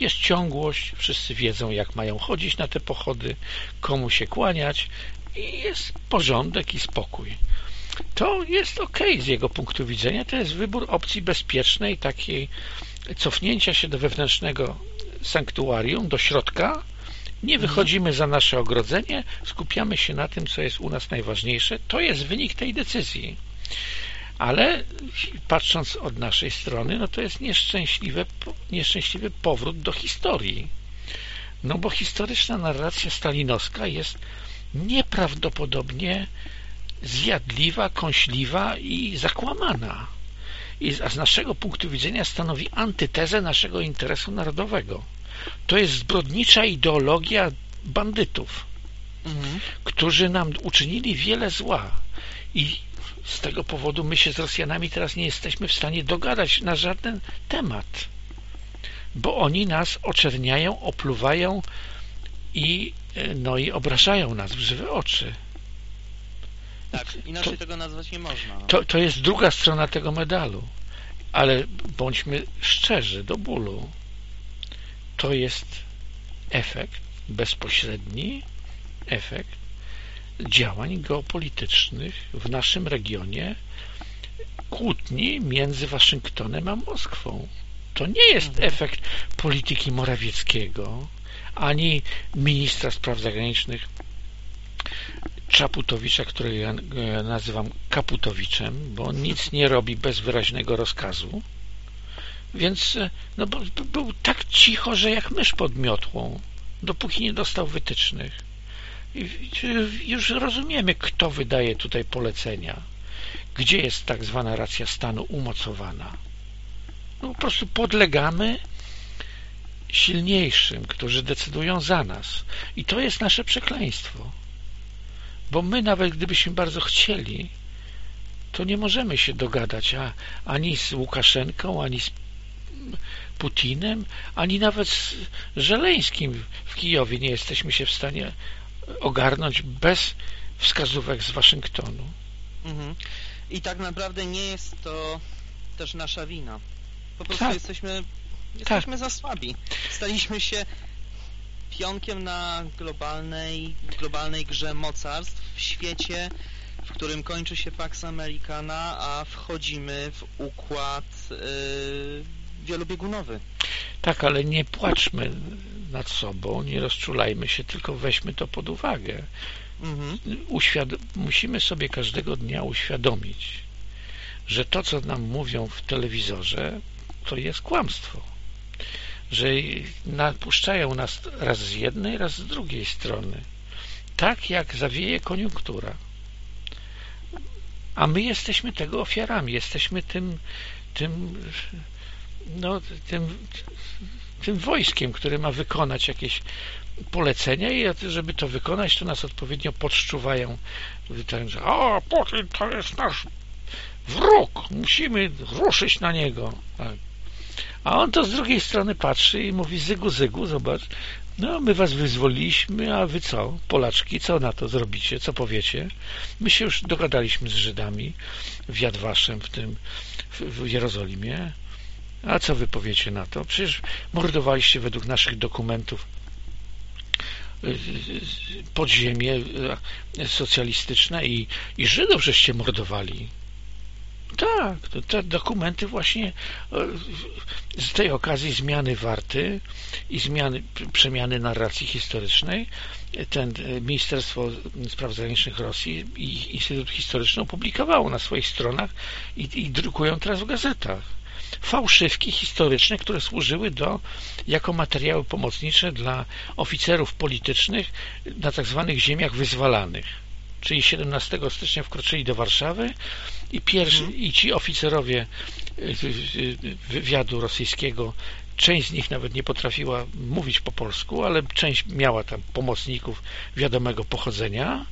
jest ciągłość, wszyscy wiedzą jak mają chodzić na te pochody, komu się kłaniać i jest porządek i spokój. To jest ok z jego punktu widzenia, to jest wybór opcji bezpiecznej, takiej cofnięcia się do wewnętrznego sanktuarium, do środka, nie wychodzimy za nasze ogrodzenie, skupiamy się na tym, co jest u nas najważniejsze. To jest wynik tej decyzji ale patrząc od naszej strony, no to jest nieszczęśliwy, nieszczęśliwy powrót do historii. No bo historyczna narracja stalinowska jest nieprawdopodobnie zjadliwa, kąśliwa i zakłamana. I, a z naszego punktu widzenia stanowi antytezę naszego interesu narodowego. To jest zbrodnicza ideologia bandytów, mhm. którzy nam uczynili wiele zła i z tego powodu my się z Rosjanami teraz nie jesteśmy w stanie dogadać na żaden temat, bo oni nas oczerniają, opluwają i, no i obrażają nas w żywe oczy. Tak, inaczej to, tego nazwać nie można. To, to jest druga strona tego medalu, ale bądźmy szczerzy do bólu. To jest efekt, bezpośredni efekt działań geopolitycznych w naszym regionie kłótni między Waszyngtonem a Moskwą. To nie jest mhm. efekt polityki Morawieckiego ani ministra spraw zagranicznych Czaputowicza, którego ja nazywam Kaputowiczem, bo on nic nie robi bez wyraźnego rozkazu. Więc no, był tak cicho, że jak mysz pod miotłą, dopóki nie dostał wytycznych już rozumiemy, kto wydaje tutaj polecenia, gdzie jest tak zwana racja stanu umocowana. No po prostu podlegamy silniejszym, którzy decydują za nas. I to jest nasze przekleństwo. Bo my nawet gdybyśmy bardzo chcieli, to nie możemy się dogadać a, ani z Łukaszenką, ani z Putinem, ani nawet z Żeleńskim w Kijowie nie jesteśmy się w stanie ogarnąć bez wskazówek z Waszyngtonu. Mhm. I tak naprawdę nie jest to też nasza wina. Po prostu tak. jesteśmy, jesteśmy tak. za słabi. Staliśmy się pionkiem na globalnej, globalnej grze mocarstw w świecie, w którym kończy się Pax Americana, a wchodzimy w układ yy, wielobiegunowy. Tak, ale nie płaczmy nad sobą, nie rozczulajmy się, tylko weźmy to pod uwagę. Mhm. musimy sobie każdego dnia uświadomić, że to, co nam mówią w telewizorze, to jest kłamstwo. Że napuszczają nas raz z jednej, raz z drugiej strony. Tak jak zawieje koniunktura. A my jesteśmy tego ofiarami, jesteśmy tym, tym no, tym, tym wojskiem, które ma wykonać jakieś polecenia i żeby to wykonać, to nas odpowiednio podszczuwają, że o, Putin to jest nasz wróg, musimy ruszyć na niego. Tak. A on to z drugiej strony patrzy i mówi, zygu, zygu, zobacz, no my was wyzwoliliśmy, a wy co, Polaczki, co na to zrobicie, co powiecie? My się już dogadaliśmy z Żydami w Jadwaszem, w tym, w Jerozolimie, a co wy powiecie na to? Przecież mordowaliście według naszych dokumentów y, y, podziemie y, socjalistyczne i, i Żydów żeście mordowali. Tak, te dokumenty właśnie z tej okazji zmiany warty i zmiany, przemiany narracji historycznej ten Ministerstwo Spraw Zagranicznych Rosji i Instytut Historyczny opublikowało na swoich stronach i, i drukują teraz w gazetach fałszywki historyczne, które służyły do, jako materiały pomocnicze dla oficerów politycznych na tak zwanych ziemiach wyzwalanych. Czyli 17 stycznia wkroczyli do Warszawy i, pierwszy, mhm. i ci oficerowie y, y, y, wywiadu rosyjskiego część z nich nawet nie potrafiła mówić po polsku, ale część miała tam pomocników wiadomego pochodzenia,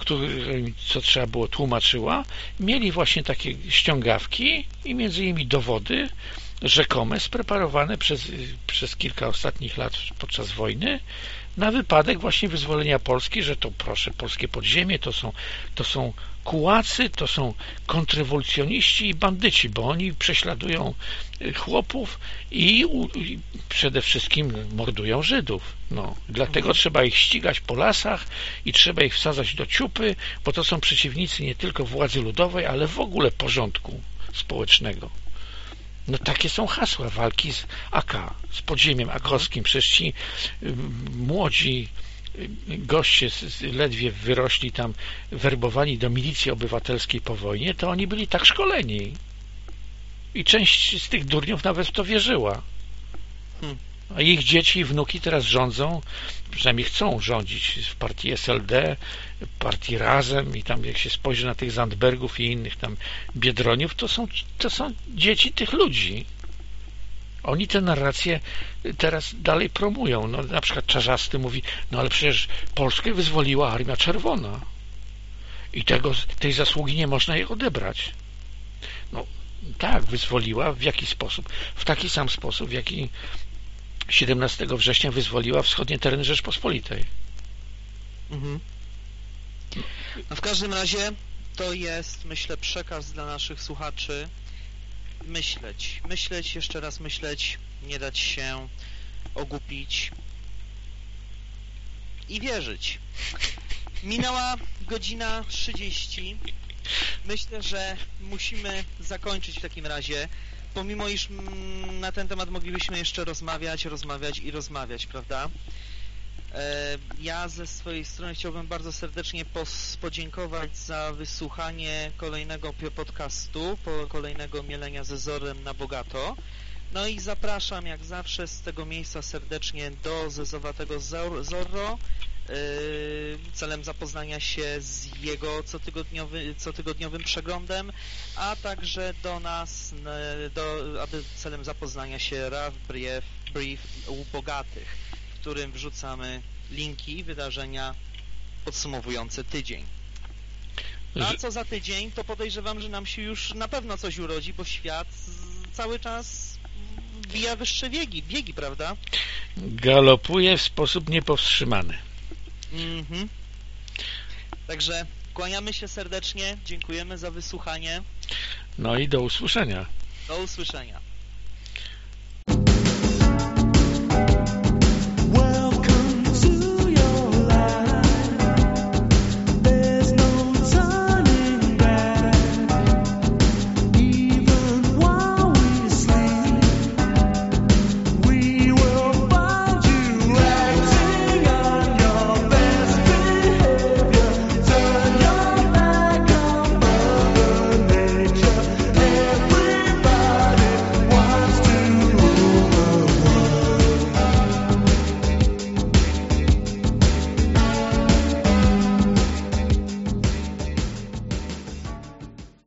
którym co trzeba było tłumaczyła, mieli właśnie takie ściągawki i między innymi dowody rzekome, spreparowane przez, przez kilka ostatnich lat podczas wojny, na wypadek właśnie wyzwolenia Polski, że to proszę, polskie podziemie to są, to są kułacy, to są kontrrewolucjoniści i bandyci, bo oni prześladują y, chłopów i, i przede wszystkim mordują Żydów. No, dlatego mhm. trzeba ich ścigać po lasach i trzeba ich wsadzać do ciupy, bo to są przeciwnicy nie tylko władzy ludowej, ale w ogóle porządku społecznego. No takie są hasła walki z AK, z podziemiem akowskim. Przecież ci y, młodzi y, goście ledwie wyrośli tam, werbowani do milicji obywatelskiej po wojnie, to oni byli tak szkoleni. I część z tych durniów nawet w to wierzyła. Hmm. A ich dzieci i wnuki teraz rządzą, przynajmniej chcą rządzić w partii SLD, partii Razem i tam jak się spojrzy na tych Zandbergów i innych tam Biedroniów, to są, to są dzieci tych ludzi. Oni te narracje teraz dalej promują. No, na przykład Czarzasty mówi, no ale przecież Polskę wyzwoliła Armia Czerwona i tego, tej zasługi nie można jej odebrać. No tak, wyzwoliła. W jaki sposób? W taki sam sposób, w jaki 17 września wyzwoliła wschodnie tereny Rzeczpospolitej. Mhm. No w każdym razie to jest, myślę, przekaz dla naszych słuchaczy. Myśleć, myśleć, jeszcze raz myśleć, nie dać się ogupić i wierzyć. Minęła godzina 30. Myślę, że musimy zakończyć w takim razie pomimo iż mm, na ten temat moglibyśmy jeszcze rozmawiać, rozmawiać i rozmawiać, prawda? E, ja ze swojej strony chciałbym bardzo serdecznie podziękować za wysłuchanie kolejnego podcastu, kolejnego mielenia ze Zorem na bogato. No i zapraszam jak zawsze z tego miejsca serdecznie do Zezowatego Zorro celem zapoznania się z jego cotygodniowy, cotygodniowym przeglądem, a także do nas, do, aby celem zapoznania się RAW Brief, Brief u Bogatych, w którym wrzucamy linki wydarzenia podsumowujące tydzień. A co za tydzień, to podejrzewam, że nam się już na pewno coś urodzi, bo świat cały czas wbija wyższe biegi, biegi, prawda? Galopuje w sposób niepowstrzymany. Mhm. Także kłaniamy się serdecznie, dziękujemy za wysłuchanie. No i do usłyszenia. Do usłyszenia.